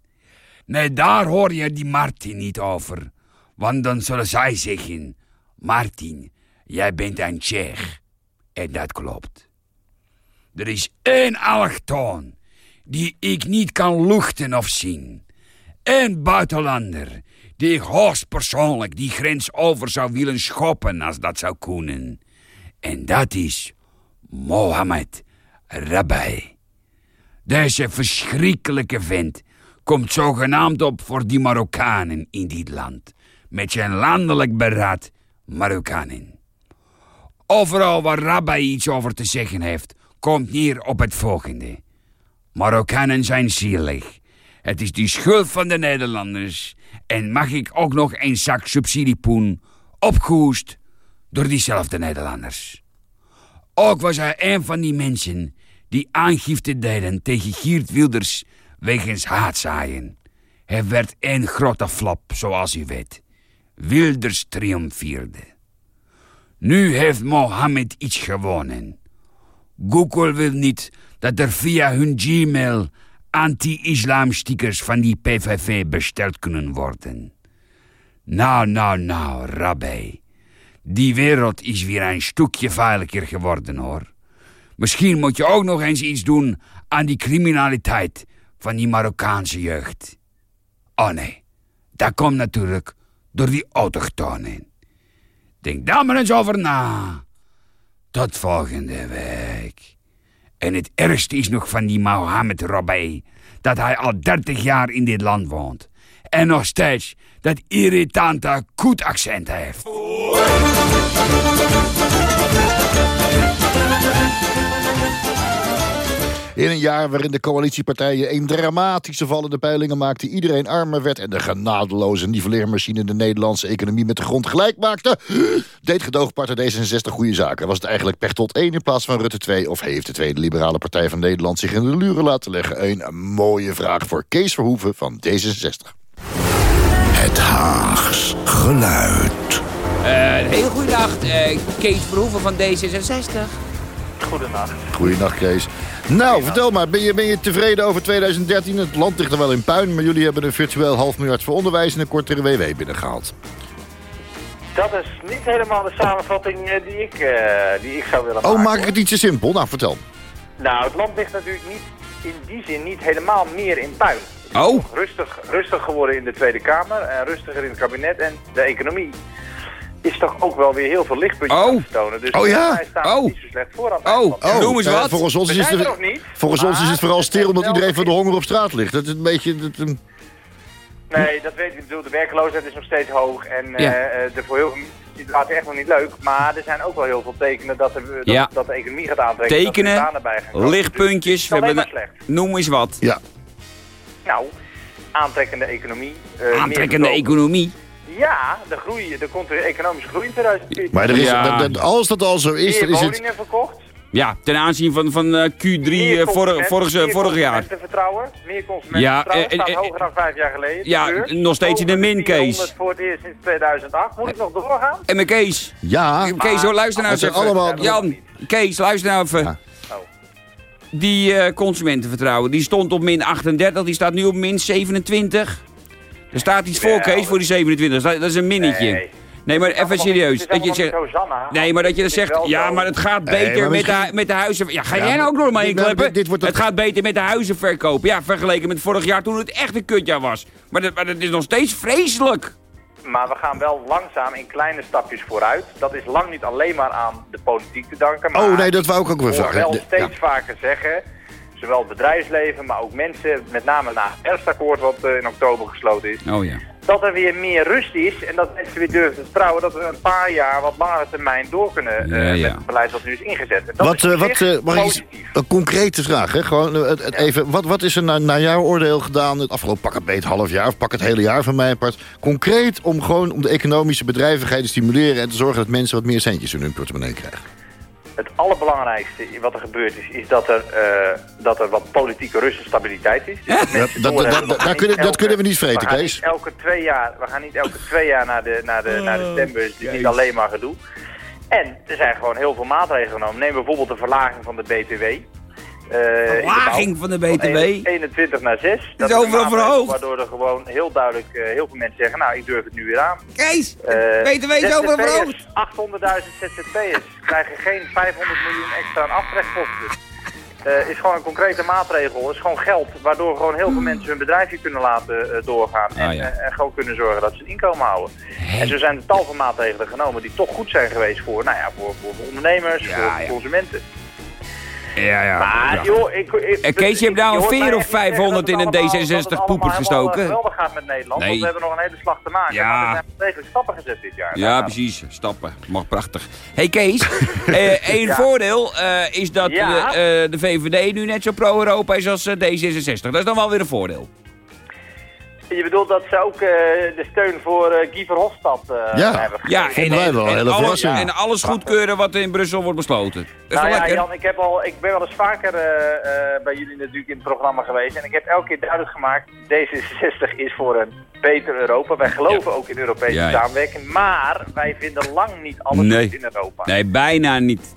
Nee, daar hoor je die Martin niet over. Want dan zullen zij zeggen... Martin, jij bent een Tsjech. En dat klopt. Er is één allochtoon die ik niet kan luchten of zien. Eén buitenlander die hoogstpersoonlijk die grens over zou willen schoppen als dat zou kunnen. En dat is Mohammed Rabbi. Deze verschrikkelijke vent komt zogenaamd op voor die Marokkanen in dit land. Met zijn landelijk beraad Marokkanen. Overal waar Rabbi iets over te zeggen heeft, komt neer op het volgende. Marokkanen zijn zielig. Het is die schuld van de Nederlanders. En mag ik ook nog een zak subsidiepoen opgehoest door diezelfde Nederlanders. Ook was hij een van die mensen die aangifte deden tegen Geert Wilders wegens haatzaaien. Hij werd een grote flop, zoals u weet. Wilders triomfeerde. Nu heeft Mohammed iets gewonnen. Google wil niet dat er via hun Gmail anti-islam stickers van die PVV besteld kunnen worden. Nou, nou, nou, Rabbi. Die wereld is weer een stukje veiliger geworden, hoor. Misschien moet je ook nog eens iets doen aan die criminaliteit van die Marokkaanse jeugd. Oh nee, dat komt natuurlijk door die autochtonen. Denk daar maar eens over na. Tot volgende week. En het ergste is nog van die Mohammed Rabbi... dat hij al 30 jaar in dit land woont. En nog steeds dat irritante koet-accent heeft. In een jaar waarin de coalitiepartijen een dramatische val in de peilingen maakten... iedereen armer werd en de genadeloze nivelleermachine... de Nederlandse economie met de grond gelijk maakte... deed gedoogpartij D66 goede zaken. Was het eigenlijk Pechtold 1 in plaats van Rutte 2... of heeft de Tweede Liberale Partij van Nederland zich in de luren laten leggen? Een mooie vraag voor Kees Verhoeven van D66. Het Haags geluid. Een hele goede nacht, eh, Kees Verhoeven van D66. Goedenacht. Goeienacht, Kees. Nou, vertel maar, ben je, ben je tevreden over 2013? Het land ligt er wel in puin, maar jullie hebben een virtueel half miljard voor onderwijs... en een kortere WW binnengehaald. Dat is niet helemaal de samenvatting eh, die, ik, eh, die ik zou willen maken. Oh, maak ik het iets te simpel? Nou, vertel. Nou, het land ligt natuurlijk niet in die zin niet helemaal meer in puin. Oh, Rustig, rustig geworden in de Tweede Kamer en rustiger in het kabinet. En de economie is toch ook wel weer heel veel lichtpuntjes Oh. aan het vertonen. Dus Oh ja? wij staan Oh. niet zo slecht voor aan het eind Oh. jaar. Noem eens eh, wat. volgens ons is het, nog niet. volgens ons is het vooral stil omdat iedereen van de honger op straat ligt. Dat is een beetje... Dat, ehm, Nee, dat weet ik. Ik bedoel, de werkloosheid is nog steeds hoog. En eh Ja. eh, de voor heel de echt nog niet leuk. Maar er zijn ook wel heel veel tekenen dat, er, dat, Ja. dat de economie gaat aantrekken. dat er tekenen, banen bij gaan komen. lichtpuntjes. Dus We hebben Noem eens wat. ja. Nou, aantrekkende economie. eh, meer Aantrekkende economie. Ja, de groei, de continue economische groei in 2014. Maar er is, Ja. dat- dat- als dat al zo is, meer dan is het... woningen verkocht. Ja, ten aanzien van, van eh, Q3 meer eh, vorig, consumenten- vorig, meer vorig jaar. consumentenvertrouwen. Meer consumentenvertrouwen. Ja, eh, staat eh, hoger dan vijf jaar geleden. ja, nog steeds in de min, Kees. 400 voor het eerst sinds 2008. Moet ik nog doorgaan? En mijn Kees. Ja, Kees, hoor, luister nou eens allemaal- Jan, Kees, luister nou even. Ja. Oh. Die eh, consumentenvertrouwen, die stond op min 38, die staat nu op min 27. Er staat iets voor, Wel, Kees, voor die 27. Dat dat is een minnetje. Nee. Nee, maar even serieus. Dat je zegt, nee, maar dat je dan is zegt, wel ja, maar het gaat Nee, beter met, de, met de huizen... Ja, ga jij nou ook nog maar inkleppen? dit- dit wordt Het gaat beter met de huizenverkoop. Ja, vergeleken met vorig jaar toen het echt een kutjaar was. Maar dat, maar dat is nog steeds vreselijk. Maar we gaan wel langzaam in kleine stapjes vooruit. Dat is lang niet alleen maar aan de politiek te danken. Maar Oh nee, dat wou ik ook hoor vragen. wel steeds ja. vaker zeggen, zowel het bedrijfsleven, maar ook mensen, met name na het herfstakkoord wat eh, in oktober gesloten is, Oh ja. dat er weer meer rust is en dat mensen weer durven te vertrouwen dat we een paar jaar wat langere termijn door kunnen eh, Ja, ja. met het beleid wat nu is ingezet. En dat Wat, is eh, wat, eh, mag ik positief. een concrete vraag, hè? Gewoon, het, het even, wat, wat is er naar, naar jouw oordeel gedaan het afgelopen pak het beet half jaar of pak het hele jaar van mijn part? Concreet om gewoon om de economische bedrijvigheid te stimuleren en te zorgen dat mensen wat meer centjes in hun portemonnee krijgen. Het allerbelangrijkste wat er gebeurd is, is dat er, eh, dat er wat politieke rust en stabiliteit is. Dus dat kunnen- niet dat kunnen we niet vreten, we gaan Kees. Niet elke twee jaar, we gaan niet elke twee jaar naar de, naar de, naar de stembus, dus niet alleen maar gedoe. En er zijn gewoon heel veel maatregelen genomen. Neem bijvoorbeeld de verlaging van de BTW. Verlaging van de BTW? Van 21 naar 6. is overal verhoogd. Waardoor er gewoon heel duidelijk eh, heel veel mensen zeggen, nou ik durf het nu weer aan. Kees, Eh, BTW is overal ZZP'ers, verhoogd. 800.000 ZZP'ers krijgen geen 500 miljoen extra aan aftrekposten. Eh is gewoon een concrete maatregel. is gewoon geld waardoor gewoon heel veel mensen hun bedrijfje kunnen laten eh, doorgaan. En, Ah, ja. eh, en gewoon kunnen zorgen dat ze een inkomen houden. En zo zijn er tal van maatregelen genomen die toch goed zijn geweest voor, nou ja, voor, voor ondernemers, Ja, voor consumenten. Ja, ja. Maar ja. joh, ik, ik, En Kees, je hebt nou een veer of echt niet zeggen 500 dat in een allemaal- D66 dat het poepert allemaal gestoken. helemaal geweldig gaat met Nederland, Nee. want we hebben nog een hele slag te maken. Ja. Wel degelijk stappen gezet dit jaar. Ja, Nou, precies. Stappen. Mag prachtig. hey Kees, eh één Ja. voordeel eh, is dat Ja. de, eh, de VVD nu net zo pro-Europa is als eh, D66. Dat is dan wel weer een voordeel. Je bedoelt dat ze ook eh, de steun voor eh, Guy Verhofstadt eh, Ja. hebben Ja, gegeven? Wel een hele alles, verrassing. en alles goedkeuren wat in Brussel wordt besloten. Dat is Nou wel ja, lekker. Jan, ik, heb al, ik ben wel eens vaker bij jullie natuurlijk in het programma geweest. En ik heb elke keer duidelijk gemaakt, D66 is voor een beter Europa. Wij geloven ook in Europese Ja, ja. samenwerking. Maar wij vinden lang niet alles Nee. goed in Europa. Nee, bijna niet.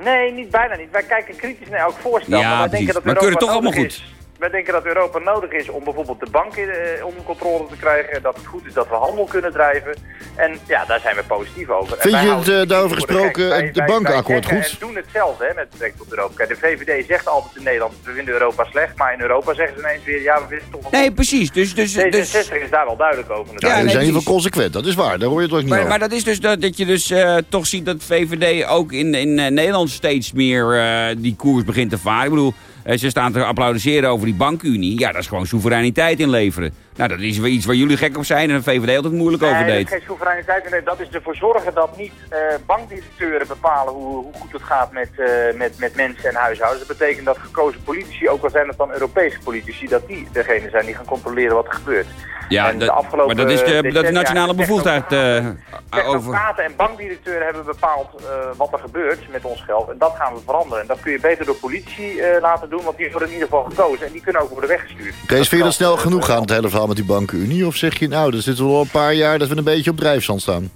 Nee, niet bijna niet. Wij kijken kritisch naar elk voorstel. Ja, maar wij denken dat Maar Europa keuren toch allemaal is. Wij denken dat Europa nodig is om bijvoorbeeld de banken eh, onder controle te krijgen. Dat het goed is dat we handel kunnen drijven. En ja, daar zijn we positief over. En Vind wij je het, eh, daarover gesproken, Wij- het bankenakkoord goed? En doen hetzelfde hè, met betrekking tot Europa. Kijk, de VVD zegt altijd in Nederland, we vinden Europa slecht. Maar in Europa zeggen ze ineens weer, ja, we vinden het toch wel Nee, goed. precies. Dus, dus, dus, D66 is daar wel duidelijk over Ja, we zijn geval consequent, dat is waar. Daar hoor je het ook niet Maar, over. maar dat is dus dat, dat je dus eh, toch ziet dat VVD ook in, in Nederland steeds meer eh, die koers begint te varen. Ik bedoel, ze staan te applaudisseren over die bankunie. Ja, dat is gewoon soevereiniteit inleveren. Nou, dat is wel iets waar jullie gek op zijn en de VVD altijd moeilijk over Nee, deed. geen soevereiniteit. Nee, dat is ervoor zorgen dat niet eh, bankdirecteuren bepalen hoe, hoe goed het gaat met, eh, met, met mensen en huishoudens. Dat betekent dat gekozen politici, ook al zijn het dan Europese politici, dat die degene zijn die gaan controleren wat er gebeurt. Ja, En de dat, afgelopen maar dat is de, dat is nationale bevoegdheid over- eh, over. En bankdirecteuren hebben bepaald eh, wat er gebeurt met ons geld. En dat gaan we veranderen. En dat kun je beter door politici eh, laten doen, want die worden in ieder geval gekozen. En die kunnen ook worden weggestuurd. Kees, vind je dat snel genoeg gaan, het hele verhaal met die bankenunie? Of zeg je, nou, dat zitten al een paar jaar dat we een beetje op drijfzand staan?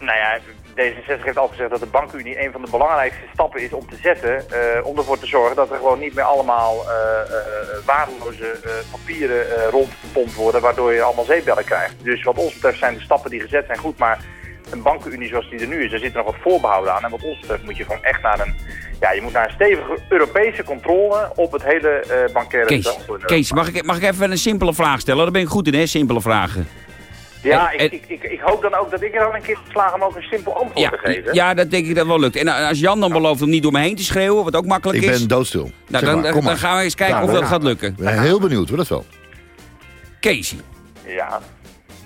Nou ja, D66 heeft al gezegd dat de bankunie een van de belangrijkste stappen is om te zetten. eh, om ervoor te zorgen dat er gewoon niet meer allemaal eh, waardeloze papieren rondgepompt worden. Waardoor je allemaal zeepbellen krijgt. Dus wat ons betreft zijn de stappen die gezet zijn goed. Maar een bankenunie zoals die er nu is, daar zitten nog wat voorbehouden aan. En wat ons betreft moet je gewoon echt naar een, ja, je moet naar een stevige Europese controle op het hele eh bankaire Kees, mag, ik, mag ik even een simpele vraag stellen? Daar ben ik goed in, hè? Simpele vragen. Ja, en- ik, ik, ik, ik hoop dan ook dat ik er dan een keer slaag om ook een simpel antwoord Ja, te geven. ja, dat denk ik dat wel lukt. En als Jan dan belooft om niet door me heen te schreeuwen, wat ook makkelijk Ik is... ben doodstil. nou, dan, maar, dan, gaan we eens kijken Ja, of dat gaat lukken. Ik ben heel benieuwd, hoor, dat wel. Kees, Ja.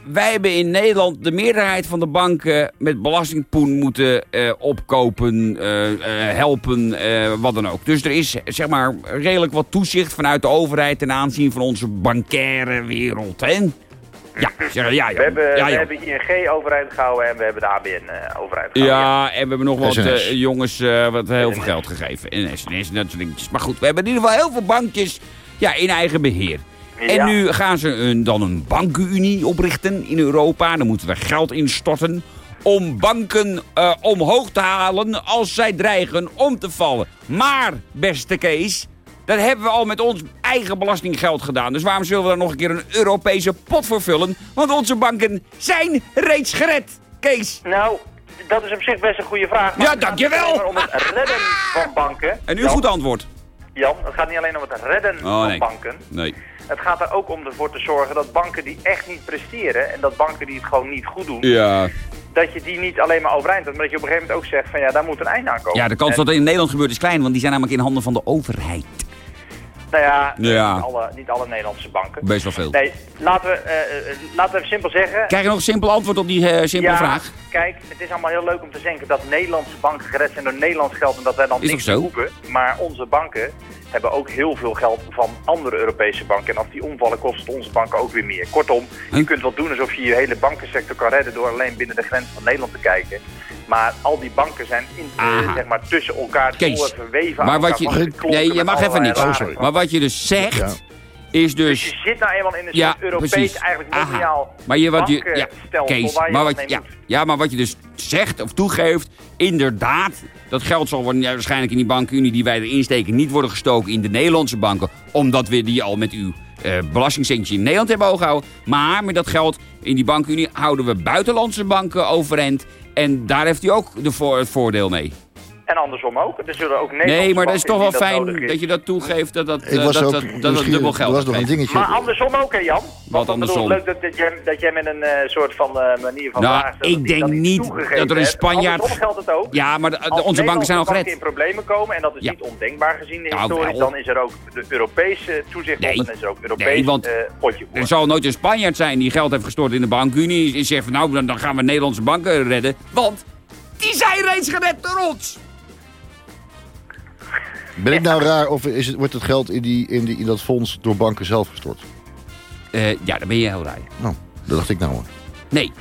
Wij hebben in Nederland de meerderheid van de banken met belastingpoen moeten eh, opkopen, eh, eh, helpen, eh, wat dan ook. Dus er is zeg maar redelijk wat toezicht vanuit de overheid ten aanzien van onze bankaire wereld. Hè? Ja, zeg, ja, ja. We hebben, ja, we ja. hebben ING overeind gehouden en we hebben de ABN eh, overeind gehouden. Ja, en we hebben nog wat SNS. eh, jongens eh, wat heel veel geld gegeven. En SNS en dat soort dingetjes. Maar goed, we hebben in ieder geval heel veel bankjes ja, in eigen beheer. En Ja. nu gaan ze een, dan een bankenunie oprichten in Europa. Dan moeten we geld instorten om banken eh, omhoog te halen als zij dreigen om te vallen. Maar, beste Kees, dat hebben we al met ons eigen belastinggeld gedaan. Dus waarom zullen we daar nog een keer een Europese pot voor vullen? Want onze banken zijn reeds gered. Kees. Nou, dat is op zich best een goede vraag. Ja, het dankjewel. maar om het redden van banken. En nu een Jan, goed antwoord. Jan, het gaat niet alleen om het redden Oh, van banken. Nee. Het gaat er ook om ervoor te zorgen dat banken die echt niet presteren... en dat banken die het gewoon niet goed doen... Ja. dat je die niet alleen maar overeind houdt... maar dat je op een gegeven moment ook zegt van ja, daar moet een einde aan komen. ja, de kans En, dat het in Nederland gebeurt is klein, want die zijn namelijk in handen van de overheid. Nou ja, Ja. Niet, alle, niet alle Nederlandse banken. Best wel veel. Nee, laten we, eh, eh, laten we even simpel zeggen... Krijg je nog een simpel antwoord op die eh, simpele ja, vraag? Kijk, het is allemaal heel leuk om te denken dat Nederlandse banken gered zijn door Nederlands geld en dat wij dan Is niks roepen. Maar onze banken hebben ook heel veel geld van andere Europese banken. En als die omvallen kost het onze banken ook weer meer. Kortom, je kunt wel doen alsof je je hele bankensector kan redden door alleen binnen de grens van Nederland te kijken. Maar al die banken zijn in, eh, zeg maar, tussen elkaar Kees, door verweven. aan maar wat elkaar je... Nee, je mag even niet. Oh, sorry. Maar wat je dus zegt, Ja. Is Dus dus... je zit nou eenmaal in een Ja, Europees, precies. eigenlijk mondiaal Maar je, wat je, ja, bankenstelsel Kees, waar je maar wat ja, ja, maar wat je dus zegt of toegeeft, inderdaad, dat geld zal worden, ja, waarschijnlijk in die bankenunie die wij erin steken, niet worden gestoken in de Nederlandse banken, omdat we die al met uw eh belastingcentje in Nederland hebben overgehouden. Maar met dat geld in die bankenunie houden we buitenlandse banken overeind. En daar heeft u ook de voor, het voordeel mee. En andersom ook. Er zullen ook Nederlandse Nee, maar dat is toch wel fijn dat je dat toegeeft, dat dat, Ik eh, was dat, ook dat, dat het dubbel geld was nog een dingetje. Maar andersom ook, hè Jan? Want ik andersom? bedoel, leuk dat, dat, jij, dat jij met een eh, soort van eh, manier van Nou, vraag stelt ik dat denk niet toegegeven dat er een. Spanjaard- Andersom geldt het ook. Ja, maar de- de- Als onze banken zijn al gered. banken in problemen komen, en dat is Ja. niet ondenkbaar gezien de Nou, historie, wel. dan is er ook de Europese toezicht Nee. op en is er ook Europees Nee, want potje voor. Er zal nooit een Spanjaard zijn die geld heeft gestort in de bankunie. En zegt van nou, dan, dan gaan we Nederlandse banken redden. Want die zijn reeds gered door ons. Ben ik nou raar of is het, wordt het geld in, die, in, die, in dat fonds door banken zelf gestort? Eh, ja, dan ben je heel raar. Nou, dat dacht ik nou. hoor. Nee.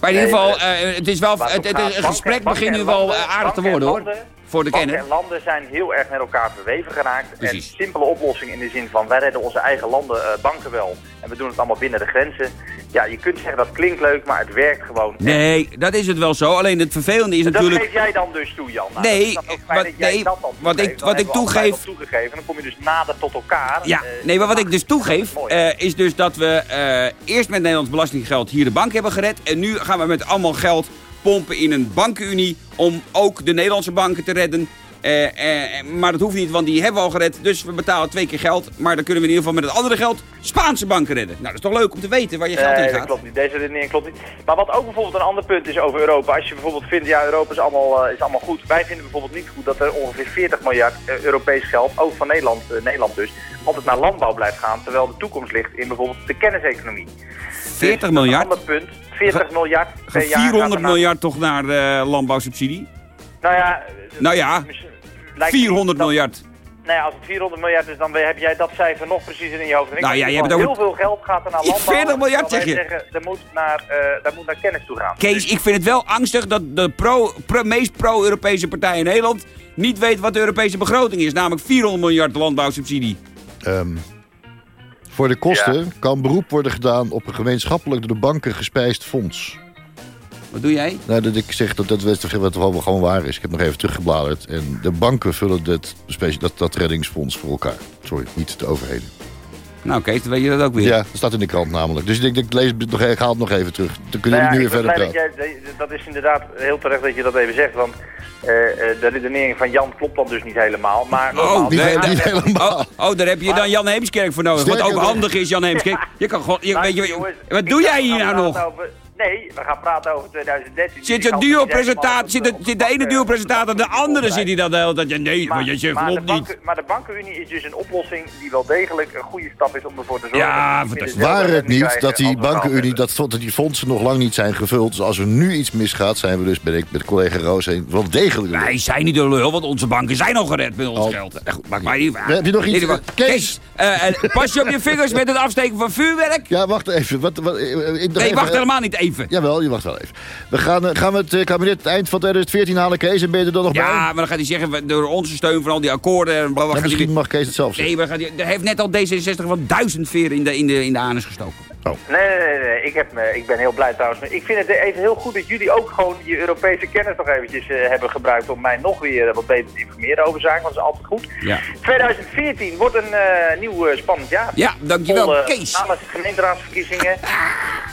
Maar in ieder geval, maar- eh, het is wel, het, gesprek banken begint nu wel eh, aardig te worden hoor. Voor de kenner. en landen zijn heel erg met elkaar verweven geraakt. Precies. En simpele oplossing in de zin van wij redden onze eigen landen, eh, banken wel. En we doen het allemaal binnen de grenzen. Ja, je kunt zeggen dat klinkt leuk, maar het werkt gewoon. Nee, dat is het wel zo. Alleen het vervelende is Dat natuurlijk... geef jij dan dus toe, Jan. Nou, Nee, dat wat- dat nee, dat wat ik- wat ik toegeef- toegegeven. Dan kom je dus nader tot elkaar. Ja, Eh, nee, maar wat ik dus toegeef, eh, is dus dat we eh, eerst met Nederlands belastinggeld hier de bank hebben gered. En nu gaan we met allemaal geld pompen in een bankenunie om ook de Nederlandse banken te redden. Eh, eh, maar dat hoeft niet, want die hebben we al gered. Dus we betalen twee keer geld. Maar dan kunnen we in ieder geval met het andere geld Spaanse banken redden. Nou, dat is toch leuk om te weten waar je geld in dat gaat. klopt niet. Deze redenering klopt niet. Maar wat ook bijvoorbeeld een ander punt is over Europa. Als je bijvoorbeeld vindt, ja, Europa is allemaal, eh, is allemaal goed. Wij vinden bijvoorbeeld niet goed dat er ongeveer 40 miljard Europees geld, ook van Nederland, Nederland dus, altijd naar landbouw blijft gaan. Terwijl de toekomst ligt in bijvoorbeeld de kenniseconomie. 40 Dus miljard? Een ander punt. 40 miljard per Gaat jaar. gaat 400 er naar- miljard toch naar landbouwsubsidie? Nou ja. Nou ja, misschien- lijkt me 400 dat- miljard. Nou ja, als het 400 miljard is, dan heb jij dat cijfer nog preciezer in je hoofd. En ik Nou ja, je hebt het Heel veel geld gaat er naar landbouw. 40 miljard zeg je. Zeggen, er, moet naar, eh daar moet naar kennis toe gaan. Kees, ik vind het wel angstig dat de pro, pro- meest pro-Europese partij in Nederland niet weet wat de Europese begroting is. Namelijk 400 miljard landbouwsubsidie. Ehm, voor de kosten kan beroep worden gedaan op een gemeenschappelijk door de banken gespijsd fonds. Wat doe jij? Nou, dat ik zeg dat dat wat wat wel gewoon waar is. Ik heb nog even teruggebladerd. En de banken vullen dat, dat, dat reddingsfonds voor elkaar. Sorry, niet de overheden. Nou Kees, dan weet je dat ook weer. Ja, dat staat in de krant namelijk. Dus ik denk, ik, lees het nog, ik haal het nog even terug. Dan kunnen Nou jullie ja, nu weer verder praten. dat, jij, dat is inderdaad heel terecht dat je dat even zegt. Want eh, eh, de redenering van Jan klopt dan dus niet helemaal. Maar Oh, niet, nee, helemaal. Oh, oh, daar heb je dan Jan Heemskerk voor nodig. Wat ook handig is, Jan Heemskerk. Je kan gewoon, je, Nou, weet je, jongens, wat doe jij hier nou nog? Nee, we gaan praten over 2013. Zit een duo-presentatie, zit, de- zit de ene op- duo-presentator, de andere zit hij dan de hele tijd. Ja, nee, maar je zegt maar, de klopt niet. maar de bankenunie is dus een oplossing die wel degelijk een goede stap is om ervoor te zorgen... Ja, Waar het niet dat die bankenunie, dat, dat die fondsen nog lang niet zijn gevuld. Dus als er nu iets misgaat, zijn we dus, ben ik met collega Roos heen, wel degelijk. Wij zijn niet de lul, want onze banken zijn al gered met ons Oh, geld. maar die. Heb je nog iets? Kees? Kees, eh, eh, pas je op je vingers met het afsteken van vuurwerk? Ja, wacht even. Wat, wat, ik nog Nee, even- wacht helemaal niet even. Jawel, je wacht wel even. We gaan, eh, gaan we het eh, kabinet het eind van 2014 halen, Kees? En ben je er dan nog bij? Ja, maar dan gaat hij zeggen, door onze steun van al die akkoorden... En bla, Ja, misschien mag Kees het zelf zeggen. Nee, maar gaat hij, er heeft net al D66 van duizend veren in de, in de, in de anus gestoken. Nee, nee, nee, nee. Ik, heb me, ik ben heel blij trouwens. Ik vind het even heel goed dat jullie ook gewoon je Europese kennis nog eventjes eh, hebben gebruikt om mij nog weer eh, wat beter te informeren over zaken. want Dat is altijd goed. Ja. 2014 wordt een eh, nieuw spannend jaar. Ja, dankjewel, Vol, Kees. Gemeenteraadsverkiezingen,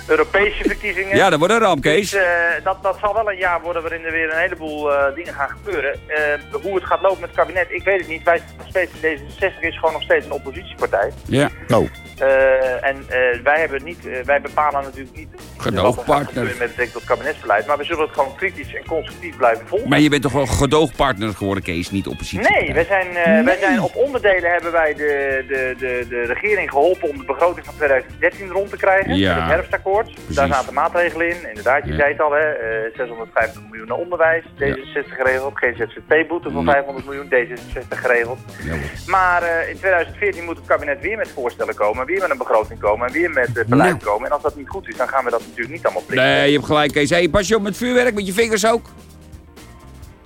Europese verkiezingen. Ja, dat wordt een ramp, Kees. Dus, eh, dat, dat zal wel een jaar worden waarin er weer een heleboel eh, dingen gaan gebeuren. Eh, hoe het gaat lopen met het kabinet, ik weet het niet. Wij zijn nog steeds, D66 is gewoon nog steeds een oppositiepartij. Ja. Oh, Eh, en eh, wij, hebben niet, eh, wij bepalen natuurlijk niet Gedoogpartner. er met betrekking tot kabinetsbeleid. Maar we zullen het gewoon kritisch en constructief blijven volgen. Maar je bent toch wel gedoogpartner geworden, Kees, niet oppositie? Nee, wij zijn, eh, wij zijn op onderdelen hebben wij de, de, de, de regering geholpen om de begroting van 2013 rond te krijgen. Ja. Het herfstakkoord. Daar zaten maatregelen in. Inderdaad, je Ja. zei het al, hè, eh, 650 miljoen naar onderwijs. D66 geregeld. Geen ZZP-boete van Ja. 500 miljoen. D66 geregeld. Ja. Maar eh, in 2014 moet het kabinet weer met voorstellen komen. Weer met een begroting komen. En weer met eh, beleid Nou. komen. En als dat niet goed is, dan gaan we dat natuurlijk niet allemaal plikken. Nee, je hebt gelijk, Kees. Hey, pas je op met vuurwerk, met je vingers ook?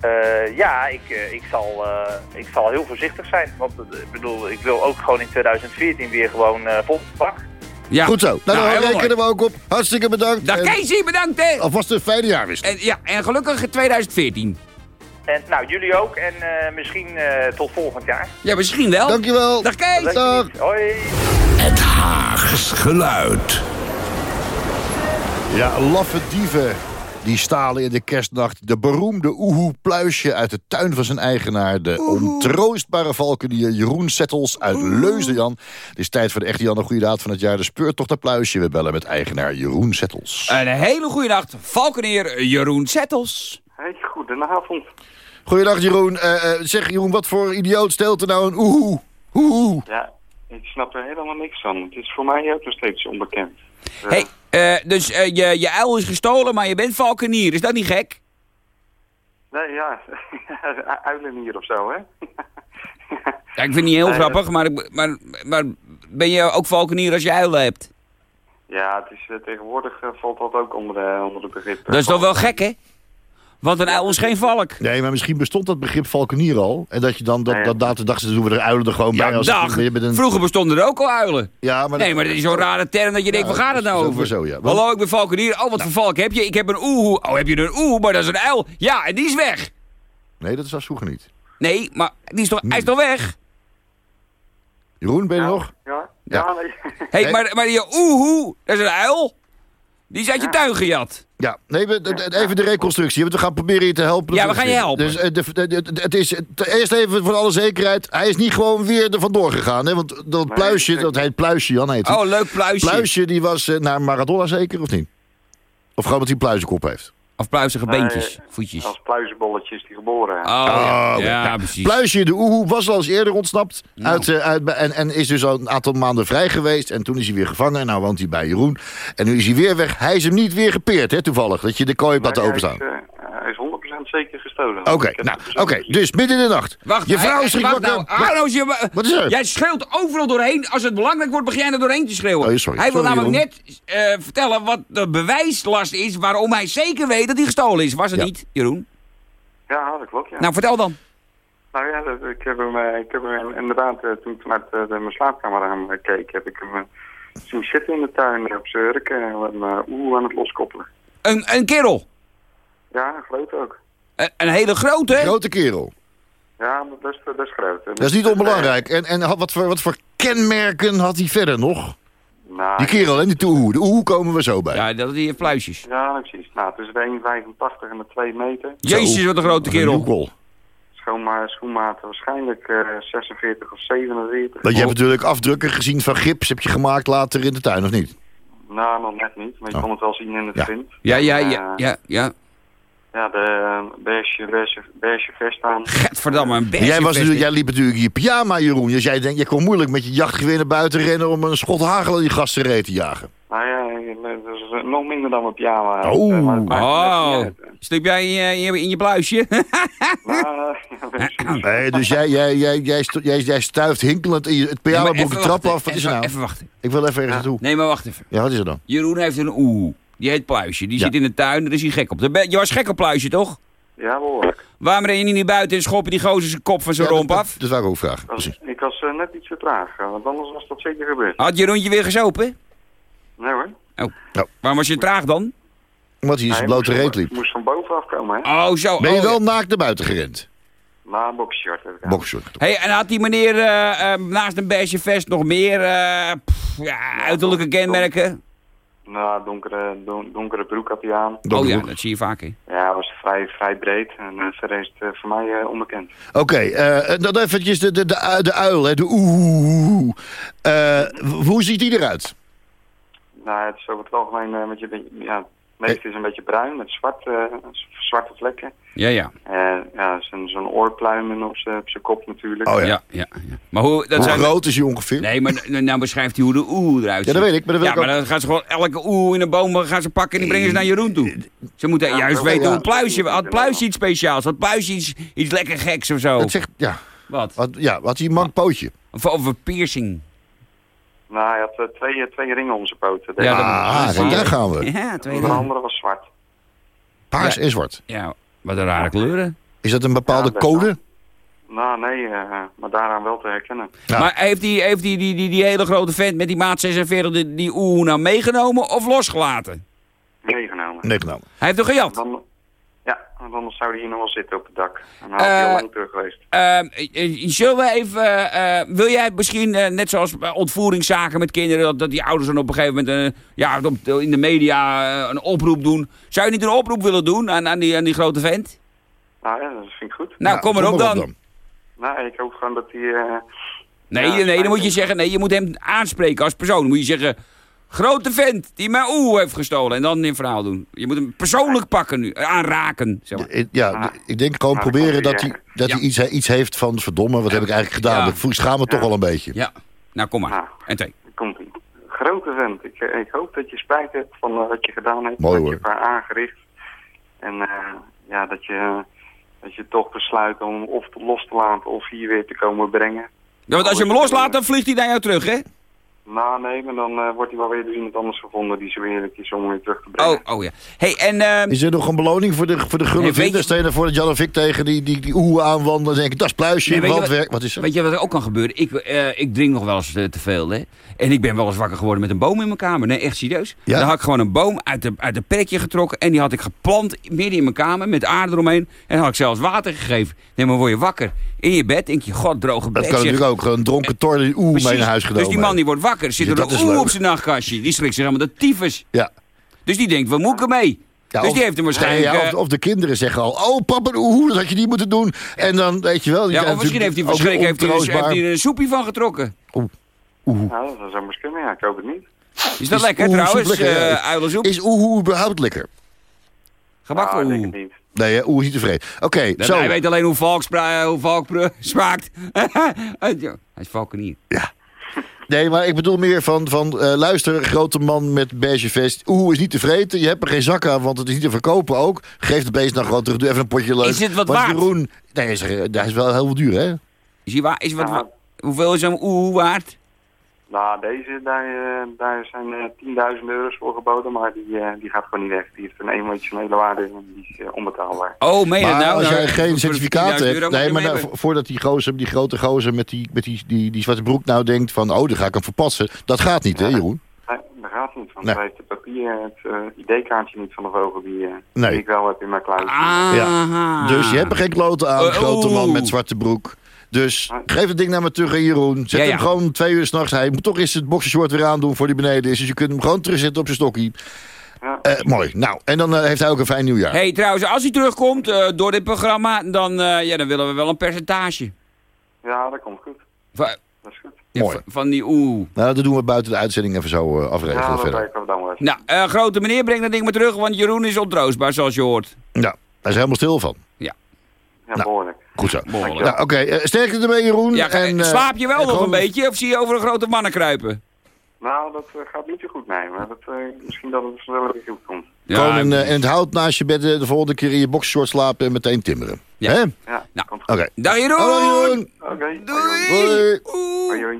Eh, ja, ik, eh, ik, zal, eh, ik zal heel voorzichtig zijn. Want ik bedoel, ik wil ook gewoon in 2014 weer gewoon eh vol pak. Ja. goed zo. Nou, Nou, daar rekenen we ook op. Hartstikke bedankt. Dag En Keesie, bedankt hè! Alvast een fijne jaarwisseling. En, ja, en gelukkig in 2014. En nou, jullie ook. En eh, misschien eh, tot volgend jaar. Ja, misschien wel. Dankjewel. Dag Kees! Dag. Hoi. Het Haags geluid. Ja, laffe dieven. Die stalen in de kerstnacht de beroemde oehoe-pluisje uit de tuin van zijn eigenaar. De ontroostbare valkenier Jeroen Settels uit Leusden-Jan. Het is tijd voor de echte Jan, een goede daad van het jaar. De speurtocht naar pluisje. We bellen met eigenaar Jeroen Settels. Een hele goede nacht, Valkeneer Jeroen Settels. Hey, goedenavond. Goeiedag Jeroen. Eh, eh, zeg Jeroen, wat voor idioot stelt er nou een oehoe? Oehoe. Ja, ik snap er helemaal niks van. Het is voor mij ook nog steeds onbekend. Eh, hey, eh, dus eh, je, je uil is gestolen, maar je bent Valkenier. Is dat niet gek? Nee, ja, uilen hier of zo, hè? Ja, ik vind het niet heel grappig, maar, maar, maar ben je ook Valkenier als je uilen hebt? Ja, het is, tegenwoordig valt dat ook onder de, onder de begrip. Dat is toch wel gek, hè? Want een uil is geen valk. Nee, maar misschien bestond dat begrip valkenier al. En dat je dan, dat, Nee. dat later dachten, doen we er uilen er gewoon bij. Ja, Als dag. je met een... Vroeger bestonden er ook al uilen. Ja, maar Nee, maar dat is zo'n rare term dat je denkt, waar gaat het nou is over? ook wel zo, ja. Want- Hallo, ik ben Valkenier. Oh, wat voor valk heb je? Ik heb een oehoe. Oh, heb je een oehoe? Maar dat is een uil. Ja, en die is weg. Nee, dat was vroeger niet. Nee, maar die is toch, hij is toch weg? Jeroen, ben je Ja, nog? Ja, Ja. Hé, Nee. maar, maar die oehoe, dat is een uil. Die is uit je tuin gejat. Ja, nee, even de reconstructie. want We gaan proberen je te helpen. Ja, we gaan je helpen. Dus eh, de, de- de- het is eerst even voor alle zekerheid. Hij is niet gewoon weer er vandoor gegaan. Hè? Want dat pluisje, dat heet pluisje, Jan heet hij. Oh, leuk pluisje. Pluisje, die was eh, naar Maradona zeker, of niet? Of gewoon dat hij een pluizenkop heeft? Of pluizige Nee, beentjes, voetjes. Als pluizenbolletjes die geboren. Oh, ja, oké. ja, precies. Pluisje, de oehoe, was al eens eerder ontsnapt. Nou. Uit, eh, uit, en, en is dus al een aantal maanden vrij geweest. En toen is hij weer gevangen. En nou woont hij bij Jeroen. En nu is hij weer weg. Hij is hem niet weer gepeerd, hè, toevallig. Dat je de kooi hebt laten openstaan. Hij is, eh, hij is 100% zeker gestolen. Oké, nou, dus oké. Dus midden in de nacht. Wacht, je vrouw wakker. nou. Nou je- Wat is er? Jij schreeuwt overal doorheen. Als het belangrijk wordt, begin jij er doorheen te schreeuwen. Oh, sorry. Hij wil Sorry, namelijk net eh, vertellen wat de bewijslast is... waarom hij zeker weet dat hij gestolen is. Was het Ja. niet, Jeroen? Ja, dat klopt, ja. Nou, vertel dan. Nou ja, dat- ik heb hem, eh, ik heb hem inderdaad, eh, toen ik vanuit eh, de, mijn slaapkamer aan keek, heb ik hem zien zitten in de tuin op zijn hurk en hem eh, oeh aan het loskoppelen. Een, een kerel. Ja, groot ook. Een, een hele grote. Grote kerel. Ja, dat is, dat is groot. Dat is niet onbelangrijk. En, en had- wat, voor, wat voor kenmerken had hij verder nog? Nou, Die kerel, hè? Die oehoe. De oehoe komen we zo bij. Ja, dat die heeft pluisjes. Ja, precies. Nou, tussen de 1,85 en de 2 meter. Jezus, wat een grote kerel. Schoonma schoenmaten waarschijnlijk eh 46 of 47. Want je hebt natuurlijk afdrukken gezien van gips. Heb je gemaakt later in de tuin, of niet? Nou, nog net niet. Maar je Oh. kon het wel zien in het Ja. print. Ja, ja, Eh, ja, ja, ja. Ja, de eh, beige, beige, beige vest aan. Gadverdamme, een beige jij, was natuurlijk, jij liep natuurlijk in je pyjama, Jeroen. Dus jij denkt, je kon moeilijk met je jachtgeweer naar buiten rennen... om een schot hagel in die gasten reet te jagen. Nou ja, dat is nog minder dan mijn pyjama. Oh. Eh, Oh, sliep jij in je, in je, in je pluisje? Nou. Nee, dus jij, jij, jij, jij, stu- jij, jij stuift hinkelend in je, het Nee, maar pyjama-broek de trap af. Wat is er even- nou? Even wachten. Ik wil even ergens naartoe. Nee, maar wacht even. Ja, wat is er dan? Jeroen heeft een oeh. Die heet Pluisje. Die Ja. zit in de tuin, daar is hij gek op. Je was gek op Pluisje, toch? Ja, behoorlijk. Waarom ren je niet naar buiten en schop je die gozer zijn kop van zijn Ja, romp dat- af? Dat, dat ik ook vragen. Ik was, Precies. ik was eh, net iets te traag, eh, want anders was dat zeker gebeurd. Had Jeroentje weer gezopen? Nee hoor. Oh. Nou. Waarom was je traag dan? Omdat hij in zijn Nee, blote moest reet van- liep. moest van bovenaf komen, hè? Oh, zo. Ben je oh, wel ja. naakt naar buiten gerend? Na een boxshort. heb ik aan. Boxshort. Hey, en had die meneer eh, eh, naast een beige vest nog meer eh, pff, ja, uiterlijke kenmerken? Nou, donkere, don- donkere broek had hij aan. Oh ja, dat zie je vaak. hè. Ja, was vrij, vrij breed. En eh, verder is het eh, voor mij eh, onbekend. Oké, eh, dan eventjes de, de, de, ui- de uil, hè, de oeh. Eh, hoe ziet die eruit? Nou, het is over het algemeen eh, met je, ja, het meeste is een beetje bruin met zwart, zwarte vlekken. Ja, ja. En ja, zo'n zo'n oorpluimen op zijn op zijn kop natuurlijk. Oh ja. ja. ja, ja. Maar hoe, dat Hoe zijn... groot is hij ongeveer? Nee, maar nou beschrijft hij hoe de oeh eruit Ja, ziet. dat weet ik, maar dat wil ja, ik ook- maar dan gaan ze gewoon elke oeh in een boom gaan ze pakken en die brengen ze naar Jeroen toe. Ze moeten Ja, juist weten ja. hoe pluisje... Had pluisje iets speciaals? Had pluisje iets, iets lekker geks of zo? Dat zegt, ja, Wat? wat, ja, wat hij een mank pootje. Of, of een piercing? Nou, hij had eh, twee, eh, twee ringen om zijn poten. De, Ja, Ah, je. daar gaan we. Ja, twee de dingen. andere was zwart. Paars Ja. en zwart. Ja, wat een rare kleuren. Is dat een bepaalde Ja, code? Nou, nee, eh, maar daaraan wel te herkennen. Ja. Maar heeft die, heeft die, die, die, die hele grote vent met die maat 46 die, die oeh nou meegenomen of losgelaten? Meegenomen. Nee, genomen. Hij heeft er gejat. Dan, ja, want anders zou hij hier nog wel zitten op het dak. En dan had hij Eh, al lang terug geweest. Ehm, eh, eh, zullen we even, eh, wil jij misschien, eh, net zoals bij ontvoeringszaken met kinderen, dat, dat die ouders dan op een gegeven moment eh, ja, op, in de media eh, een oproep doen. Zou je niet een oproep willen doen aan, aan, die, aan die grote vent? Nou ja, dat vind ik goed. Nou, kom erop dan. Nou, ik hoop gewoon dat hij... eh, Nee, Ja, nee, dan moet je zeggen, nee, je moet hem aanspreken als persoon. Dan moet je zeggen, grote vent die mij oeh heeft gestolen. En dan een verhaal doen. Je moet hem persoonlijk pakken nu, eh, aanraken. Zeg maar. Ik- Ja, Ah. ik denk gewoon Ah, proberen dat dat hij, dat Ja. hij iets, iets heeft van verdomme, wat heb ik eigenlijk gedaan? Ja. Ik voel- schaam me toch wel een beetje. Ja, nou kom maar. Nou. En twee. komt ie. Grote vent. Ik, eh, ik hoop dat je spijt hebt van eh, wat je gedaan hebt. Mooi, hoor. je hebt haar aangericht. En eh, ja, dat je, dat je toch besluit om hem of te los te laten of hier weer te komen brengen. Ja, want als je hem loslaat, dan vliegt hij naar jou terug, hè? Nou nee, maar dan eh, wordt hij wel weer door iemand anders gevonden die zo eerlijk is om hem weer terug te brengen. Oh, oh ja. hey, en... ehm, Is er nog een beloning voor de, voor de gulle Nee, vinder? Stel je ervoor dat Jan en Vic tegen die, die, die oeh aanwandelen en denken, dat is pluisje, Nee, brandwerk. Wat is er? Weet je wat er ook kan gebeuren? Ik, eh, ik drink nog wel eens eh, te veel, hè? En ik ben wel eens wakker geworden met een boom in mijn kamer. Nee, echt serieus. Ja? Dan had ik gewoon een boom uit de, uit de perkje getrokken. En die had ik geplant midden in mijn kamer met aarde eromheen. En had ik zelfs water gegeven. Nee, maar word je wakker in je bed. Denk je, god, droge Dat bek. kan natuurlijk ook. Een dronken tor die oeh Precies. mee naar huis genomen Dus die man die wordt wakker. Zit Ja, er dat is een oeh leuk. op zijn nachtkastje. Die schrikt zich helemaal de tyfus. Ja. Dus die denkt, wat moet ik ermee? Ja, dus of- die heeft hem waarschijnlijk... Ja, eh, of, of de kinderen zeggen al, oh papa, oeh, dat had je niet moeten doen. En dan, weet je wel. die ja, of misschien heeft hij verschrik, ook heeft hij, er- er een soepje van getrokken. Nou, dat zou maar kunnen, ja. Ik hoop het niet. Is dat Is lekker oeh trouwens, lekker, eh ja. uilensoep? Is oeh überhaupt lekker? Gebakken nou, ik oeh. denk het niet. Nee, oeh is niet tevreden. Oké, zo. Hij weet alleen hoe valkspra hoe valkpru smaakt. hij is valkenier. Nee, maar ik bedoel meer van, van eh, luister, grote man met beige vest. Oeh is niet tevreden. Je hebt er geen zak aan, want het is niet te verkopen ook. Geef de beest nou gewoon terug. Doe even een potje leuk. Is het wat Want waard? Jeroen, nee, is, er- dat is wel heel duur, hè? Is, hij waar, is wat, Ja. hoeveel is een oeh waard? Nou, deze, daar, eh, daar zijn eh 10.000 euro's voor geboden, maar die, eh, die gaat gewoon niet weg. Die heeft een emotionele waarde en die is eh, onbetaalbaar. Oh, meen je Maar nou? als Nou, jij geen voor certificaat 10.000 euro hebt... Nee, maar nou, voordat die gozer, die grote gozer met die, met die, die, die zwarte broek nou denkt van... oh, dan ga ik hem verpatsen. Dat gaat niet, hè. Jeroen? Nee, dat gaat niet. Want Nee. hij heeft het papier, het eh, ID-kaartje niet van de vogel die, eh, Nee. die ik wel heb in mijn kluis. Ja. Dus je hebt er geen kloten aan, Eh, grote man oeh. met zwarte broek. Dus geef het ding naar me terug aan Jeroen. Zet Ja, ja. hem gewoon twee uur s'nachts. Hij moet toch eens het boxershort weer aandoen voor die beneden is. Dus je kunt hem gewoon terugzetten op zijn stokkie. Ja. Eh, mooi. Nou, en dan eh, heeft hij ook een fijn nieuwjaar. hey, trouwens, als hij terugkomt eh, door dit programma, dan, eh, ja, dan willen we wel een percentage. Ja, dat komt goed. Dat is goed. ja, Mooi. van- van die oeh. Nou, dat doen we buiten de uitzending even zo afregelen Ja, dat verder. ik dan wel. Nou, eh, grote meneer, breng dat ding maar terug, want Jeroen is ontroostbaar, zoals je hoort. Ja, hij is helemaal stil van. Ja, Nou. behoorlijk. Goed zo. Nou, Oké, eh, sterkte ermee Jeroen. Ja, en, eh, slaap je wel nog gewoon- een beetje, of zie je over een grote mannen kruipen? Nou, dat eh, gaat niet zo goed, nee. Maar dat, eh, misschien dat het wel weer goed komt. Gewoon in, eh, in het hout naast je bed eh, de volgende keer in je boxershort slapen en meteen timmeren. Ja. Hè? Ja, Nou. Oké. Dag Jeroen! Hallo Jeroen. Oké. Doei! Hoi.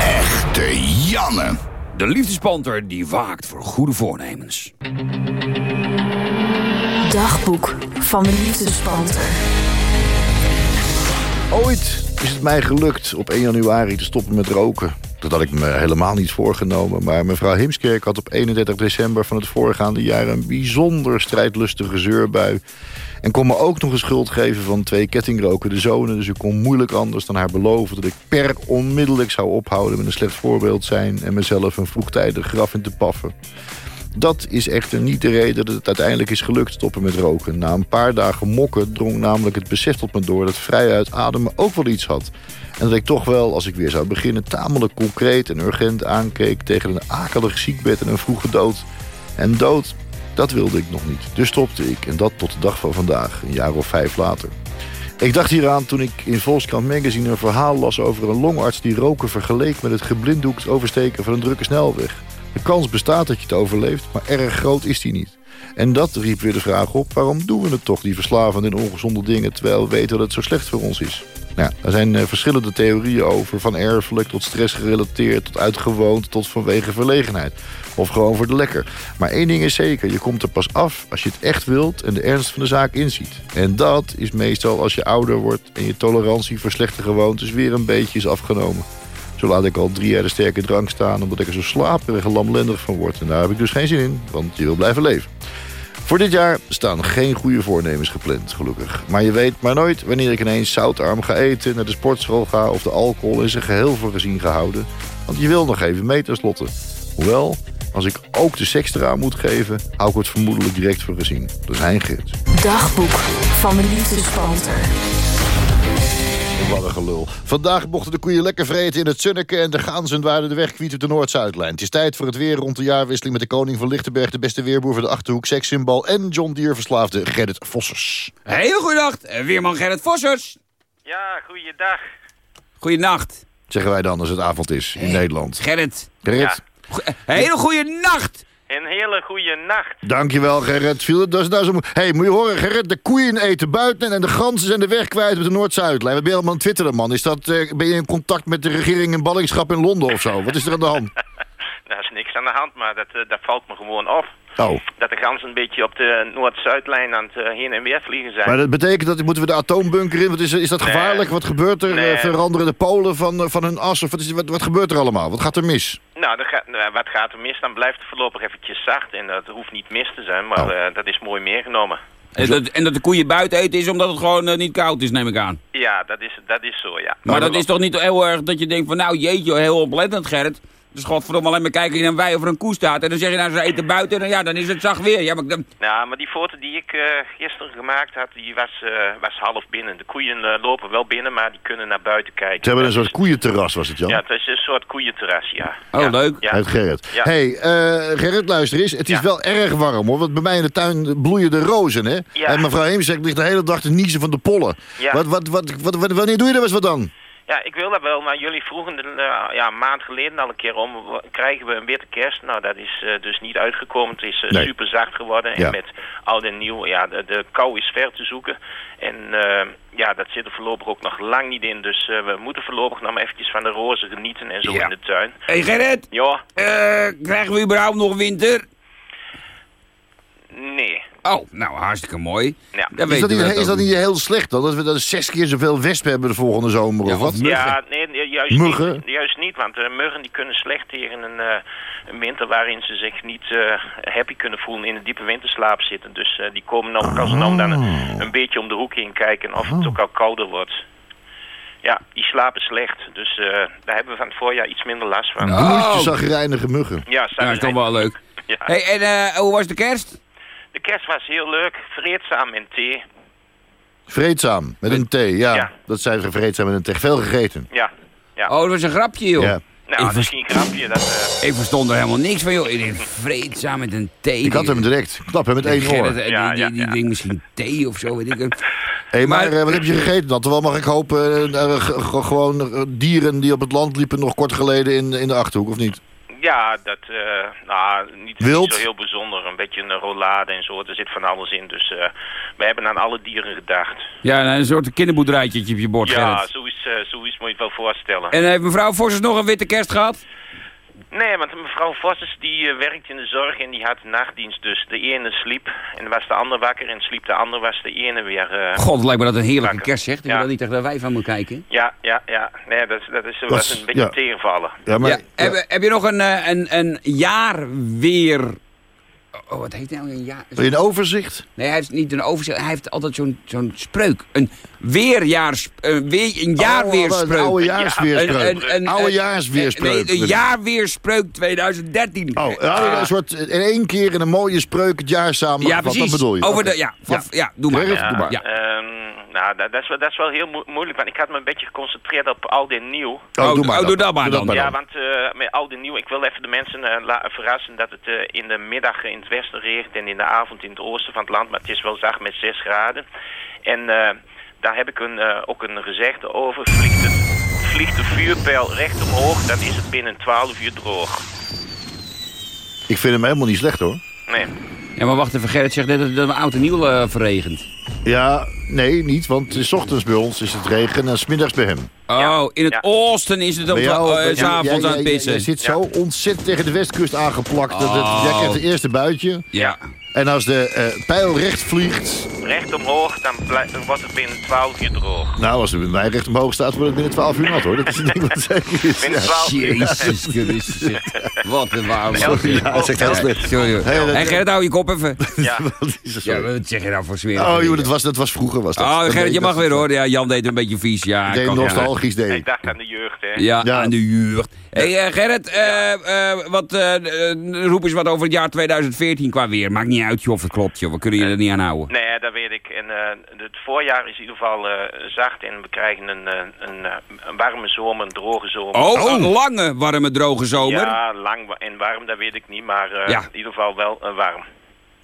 Echte Janne. De liefdespanter die waakt voor goede voornemens. Dagboek van de liefdespanter. Ooit is het mij gelukt op 1 januari te stoppen met roken. Dat had ik me helemaal niet voorgenomen. Maar mevrouw Himskerk had op 31 december van het voorgaande jaar... een bijzonder strijdlustige zeurbui. En kon me ook nog een schuld geven van twee kettingrokende zonen. Dus ik kon moeilijk anders dan haar beloven... dat ik per onmiddellijk zou ophouden met een slecht voorbeeld zijn... en mezelf een vroegtijdig graf in te paffen. Dat is echter niet de reden dat het uiteindelijk is gelukt stoppen met roken. Na een paar dagen mokken drong namelijk het besef tot me door... dat vrijuit ademen ook wel iets had. En dat ik toch wel, als ik weer zou beginnen... tamelijk concreet en urgent aankeek tegen een akelig ziekbed en een vroege dood. En dood, dat wilde ik nog niet. Dus stopte ik, en dat tot de dag van vandaag, een jaar of vijf later. Ik dacht hieraan toen ik in Volkskrant Magazine een verhaal las over een longarts die roken vergeleek met het geblinddoekt oversteken van een drukke snelweg. De kans bestaat dat je het overleeft, maar erg groot is die niet. En dat riep weer de vraag op, waarom doen we het toch, die verslavende en ongezonde dingen, terwijl we weten dat het zo slecht voor ons is? Nou, er zijn eh, verschillende theorieën over, van erfelijk tot stress gerelateerd, tot uitgewoond, tot vanwege verlegenheid. Of gewoon voor de lekker. Maar één ding is zeker, je komt er pas af als je het echt wilt en de ernst van de zaak inziet. En dat is meestal als je ouder wordt en je tolerantie voor slechte gewoontes weer een beetje is afgenomen. Zo laat ik al drie jaar de sterke drank staan omdat ik er zo slaperig en lamlendig van word. En daar heb ik dus geen zin in, want je wil blijven leven. Voor dit jaar staan geen goede voornemens gepland, gelukkig. Maar je weet maar nooit wanneer ik ineens zoutarm ga eten... naar de sportschool ga of de alcohol in zijn geheel voor gezien gehouden. Want je wil nog even mee tenslotte. Hoewel, als ik ook de seks eraan moet geven... hou ik het vermoedelijk direct voor gezien. Dat is Geert. Dagboek van de liefdespanter. Wat een gelul. Vandaag mochten de koeien lekker vreten in het Zunneke... en de ganzen waren de weg kwiet op de Noord-Zuidlijn. Het is tijd voor het weer rond de jaarwisseling met de koning van Lichtenberg... de beste weerboer van de Achterhoek, sekssymbool... en John Deere verslaafde Gerrit Vossers. Hele goeiedag, eh, weerman Gerrit Vossers. Ja, goeiedag. Goeienacht. Zeggen wij dan als het avond is in Nederland. Gerrit. Gerrit, Go- eh, Hele goede nacht. Een hele goede nacht. dankjewel Gerrit. Viel het, nou zo hey, moet je horen Gerrit, de koeien eten buiten... en de ganzen zijn de weg kwijt op de Noord-Zuidlijn. Wat ben je allemaal aan het twitteren, man? Is dat, eh, ben je in contact met de regering in ballingschap in Londen of zo? Wat is er aan de hand? Daar is niks aan de hand, maar dat, eh, dat valt me gewoon op. Oh, Dat de ganzen een beetje op de Noord-Zuidlijn aan het eh, heen en weer vliegen zijn. maar dat betekent dat moeten we de atoombunker in? Wat is, is dat Nee. gevaarlijk? Wat gebeurt er? Nee. Eh, Veranderen de polen van, van hun as? Of wat, is, wat, wat gebeurt er allemaal? Wat gaat er mis? Nou, dat gaat, nou, wat gaat er mis? Dan blijft het voorlopig eventjes zacht. En dat hoeft niet mis te zijn, maar Oh. eh, dat is mooi meegenomen. En dat, en dat de koeien buiten eten is omdat het gewoon niet koud is, neem ik aan. Ja, dat is, dat is zo, ja. Maar dat is toch niet heel erg dat je denkt van nou jeetje, heel oplettend Gerrit. Dus godverdomme alleen maar kijken in een wei of er een koe staat. En dan zeg je nou ze eten buiten en ja, dan is het zacht weer. Ja, maar dan, Nou, maar die foto die ik eh, gisteren gemaakt had, die was, eh, was half binnen. De koeien eh, lopen wel binnen, maar die kunnen naar buiten kijken. Ze hebben een soort koeienterras, was het Jan? Ja, het is een soort koeienterras, ja. Oh, Ja, leuk. Ja. Uit Gerrit. Ja. hey, eh, Gerrit, luister eens. Het is Ja. wel erg warm, hoor. Want bij mij in de tuin bloeien de rozen, hè? Ja. En mevrouw Heemsek ligt de hele dag te niezen van de pollen. Ja. Wat, wat, wat, wat, wat- wanneer doe je er eens wat dan? Ja, ik wil dat wel, maar jullie vroegen er eh, ja, een maand geleden al een keer om. Krijgen we een witte kerst? Nou, dat is eh, dus niet uitgekomen. Het is eh, Nee. super zacht geworden. Ja. En met oud en nieuw, ja, de, de kou is ver te zoeken. En ja, dat zit er voorlopig ook nog lang niet in. Dus we moeten voorlopig nog maar eventjes van de rozen genieten en zo Ja. in de tuin. hey Gerrit, Ja, krijgen we überhaupt nog winter? nee. Oh, nou hartstikke mooi. Ja. Dan Is dat, niet, is dat niet heel slecht dan? Dat we dan zes keer zoveel wespen hebben de volgende zomer Ja, of wat? Ja, nee, juist Muggen? Niet, juist niet, want eh, muggen die kunnen slecht tegen een, eh, een winter waarin ze zich niet eh, happy kunnen voelen in een diepe winterslaap zitten. Dus eh, die komen ook als nou dan een, Oh. een beetje om de hoek in kijken of het ook al kouder wordt. Ja, die slapen slecht. Dus eh, daar hebben we van het voorjaar iets minder last van. Een moestje zagrijnige muggen. Ja, Ja, is toch wel leuk. Ja. Hey, en eh, hoe was de kerst? De kerst was heel leuk, vreedzaam en thee. Vreedzaam, met een T, ja. Ja. Dat zijn ze vreedzaam met een T. Veel gegeten. Ja, ja. Oh, dat was een grapje, joh. Ja. Nou, Ik misschien een grapje. Dat, eh, Ik verstond er helemaal niks van, joh. Ik denk, vreedzaam met een thee. Ik had hem direct. Knap, hè, met één oor. eh, Ja, die, ja, die, die denkt misschien thee of zo, weet ik het. Hé, maar, Maar- eh, wat heb je gegeten dan? Terwijl mag ik hopen, gewoon dieren die op het land liepen nog kort geleden in, in de Achterhoek, of niet? Ja, dat, eh nou, niet, Wild? zo heel bijzonder. Een beetje een rollade en zo. Er zit van alles in. Dus eh we hebben aan alle dieren gedacht. Ja, een soort kinderboerderijtje op je bord, ja, zoiets, eh zoiets moet je het wel voorstellen. En heeft mevrouw Vossers nog een witte kerst gehad? Nee, want mevrouw Vossers die eh, werkt in de zorg en die had nachtdienst. Dus de ene sliep en was de ander wakker. En sliep de ander was de ene weer... eh, God, het lijkt me dat een heerlijke wakker. kerst, zegt. Ja. dat niet tegen de wijf aan moet kijken. Ja, ja, ja. Nee, dat, is- dat is, Dat was een beetje ja. tegenvallen. Ja, maar... ja, Heb, heb je nog een, eh, een, een jaar weer... Oh, wat heet nou een jaar... Wil je een overzicht? Nee, hij heeft niet een overzicht. Hij heeft altijd zo'n zo'n spreuk. Een weerjaars... Een, weer, een jaarweerspreuk. Oh, een oudejaarsweerspreuk. Oudejaarsweerspreuk. Nee, een jaarweerspreuk 2013. Oh, ja, een soort in één keer in een mooie spreuk het jaar samen. Ja, Wat precies. dat bedoel je? Over de, ja, van- ja. doe maar. Gerrit, doe maar. Ja. Ehm, nou, dat, dat, is wel, dat is wel heel moe- moeilijk, want ik had me een beetje geconcentreerd op oud en nieuw. Oh, doe maar oh, doe dat maar dan. ja, want eh, met oud en nieuw, ik wil even de mensen eh, la- verrassen dat het eh, in de middag in het westen regent en in de avond in het oosten van het land, maar het is wel zacht met 6 graden. En eh, daar heb ik een, eh, ook een gezegde over, vliegt, het, vliegt de vuurpijl recht omhoog, dan is het binnen 12 uur droog. Ik vind hem helemaal niet slecht hoor. Nee. Ja, maar wacht even. Gerrit zegt net dat het oud en nieuw eh, verregent. Ja, nee, niet, want het is 's ochtends bij ons is het regen en 's middags bij hem. Oh, in het Ja. oosten is het Bij jou, uh, jij- s'avonds jij- aan het pissen. Zit zo ontzettend tegen de westkust aangeplakt. Dat het, jij krijgt het eerste buitje. Ja. En als de eh, pijl recht vliegt... Recht omhoog, dan, wordt het binnen 12 uur droog. Nou, als het bij mij recht omhoog staat, wordt het binnen 12 uur nat hoor. Dat is ding wat zeker is. Binnen Ja. 12 uur. Jezus Christus. Wat een warm. Ja, hij zegt heel slecht. Sorry. hoor. Hey, dat- Gerrit, hou je kop even. Ja. Wat is er zo? Ja, wat zeg je nou voor smerig? Oh joh, dat was, dat was vroeger was dat. Oh, Dat Gerrit, je mag dat- weer hoor. Ja, Jan deed een beetje vies. Ja, Ik deed kan- nostalgisch deed Ik dacht aan de jeugd, hè. Ja, Ja. aan de jeugd. Hey, eh, Gerrit, eh, eh, wat, roep eens wat over het jaar 2014 qua weer. Maakt niet uit joh, of het klopt, joh. We kunnen je er niet aan houden. Nee, dat weet ik. En eh, het voorjaar is in ieder geval eh, zacht en we krijgen een, een, een warme zomer, een droge zomer. Oh, een lange, warme, droge zomer. Ja, lang en warm, dat weet ik niet, maar eh, Ja. in ieder geval wel warm.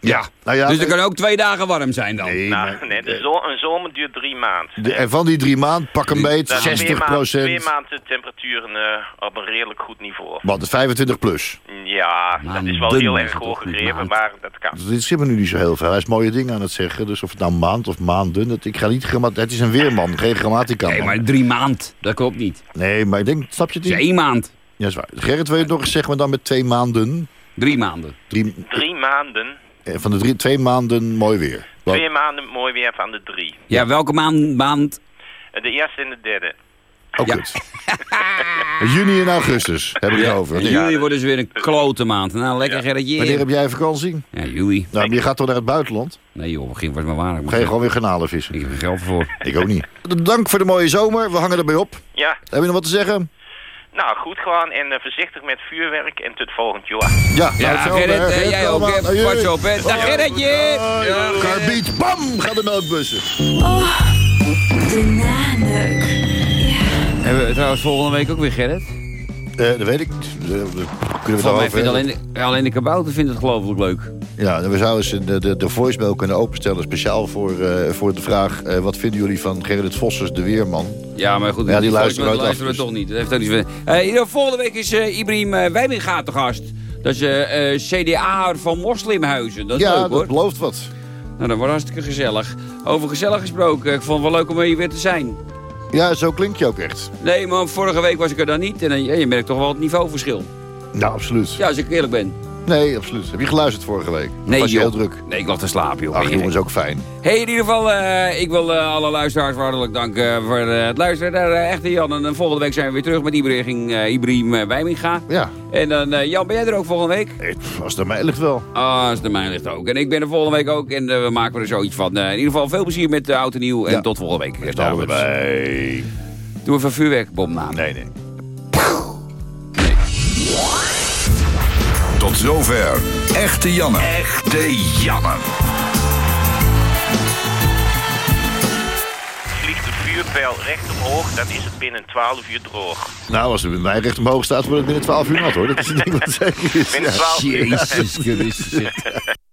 Ja. Nou ja, dus er nee, kan ook twee dagen warm zijn dan. nee, Nou, maar- nee, de zo een zomer duurt drie maanden. de- en van die drie maanden, pak een beet, Dat is 60 twee maanden, twee procent. maanden temperaturen eh, op een redelijk goed niveau. Wat, de 25 plus. Ja, dat is wel Maanden heel erg het hoog gegrepen, maar dat kan. Dit zit me nu niet zo heel veel. Hij is mooie dingen aan het zeggen. Dus of het nou maand of maanden. Dat, ik ga niet Het is een weerman, geen grammatica. Nee, maar drie maand, dat klopt niet. Nee, maar ik denk, snap je het Het is niet? één maand. Ja, is waar. Gerrit, wil je het nog eens zeggen, maar dan met twee maanden? Drie maanden. Drie, Drie maanden, eh, van de drie, twee maanden mooi weer. Wat? twee maanden mooi weer van de drie. Ja, welke maand? maand? Eh, De eerste en de derde. Oh, kut. Juni en augustus hebben we het over. Wanneer, juli wordt dus weer een klote maand. Nou, lekker Gerritje. wanneer heb jij vakantie? Ja, juli. Nou, maar je gaat toch naar het buitenland? Nee joh, begin was maar waar. Ik, Ga je gewoon weer garnalen vissen? ik heb er geld voor. Ik ook niet. Dank voor de mooie zomer. We hangen erbij op. Ja, Heb je nog wat te zeggen? Nou goed gewoon en eh, voorzichtig met vuurwerk en tot volgend jaar. Ja, Ja, nou, Gerrit, hè. eh, jij ook. Allemaal. hè. Adieu. Pas op, hè. Dag Gerritje. Ja, Karbiet, bam, gaan de melkbussen. De naneuk. Hebben we trouwens volgende week ook weer Gerrit? Eh, dat weet ik. Eh, kunnen we vindt alleen, de, alleen de kabouter vindt het geloof leuk. Ja, we zouden eens de, de, de voicemail kunnen openstellen. Speciaal voor, eh, voor de vraag... eh, wat vinden jullie van Gerrit Vossers, de weerman? Ja, maar goed, Ja, die luisteren luisteren, luisteren we dus. toch niet. Dat heeft ook niet geval, volgende week is Ibrahim uh, Wijminga te gast. Dat is CDA van Moslimhuizen. Dat is ja, leuk dat belooft wat. Nou, dat wordt hartstikke gezellig. Over gezellig gesproken, ik vond het wel leuk om hier weer te zijn. Ja, zo klink je ook echt. Nee, maar vorige week was ik er dan niet. En je merkt toch wel het niveauverschil. Nou, absoluut. Ja, als ik eerlijk ben. Nee, absoluut. Heb je geluisterd vorige week? Nee, was je heel druk. Nee, ik lag te slapen, joh. Ach, jongens, ook fijn. Hey, in ieder geval, eh, ik wil eh, alle luisteraars hartelijk danken voor eh, het luisteren eh, Echte Jan. En volgende week zijn we weer terug met Ibrahim, uh, Ibrahim Wijminga. Ja. En dan, Jan, ben jij er ook volgende week? Pff, als het aan mij ligt wel. Ah, als het aan mij ligt ook. En ik ben er volgende week ook. En we maken er zoiets van. In ieder geval veel plezier met uh, Oud en Nieuw. En Ja. tot volgende week. Daar we bij. Doe even een vuurwerkbom na. Nee, nee. Tot zover. Echte Janne. Echte Janne. Vliegt de vuurpijl recht omhoog, dan is het binnen 12 uur droog. Nou, als het bij mij recht omhoog staat, wordt het binnen 12 uur nat, hoor. Dat is een ding wat zeker is. Binnen Ja. 12 uur. Jezus Christus.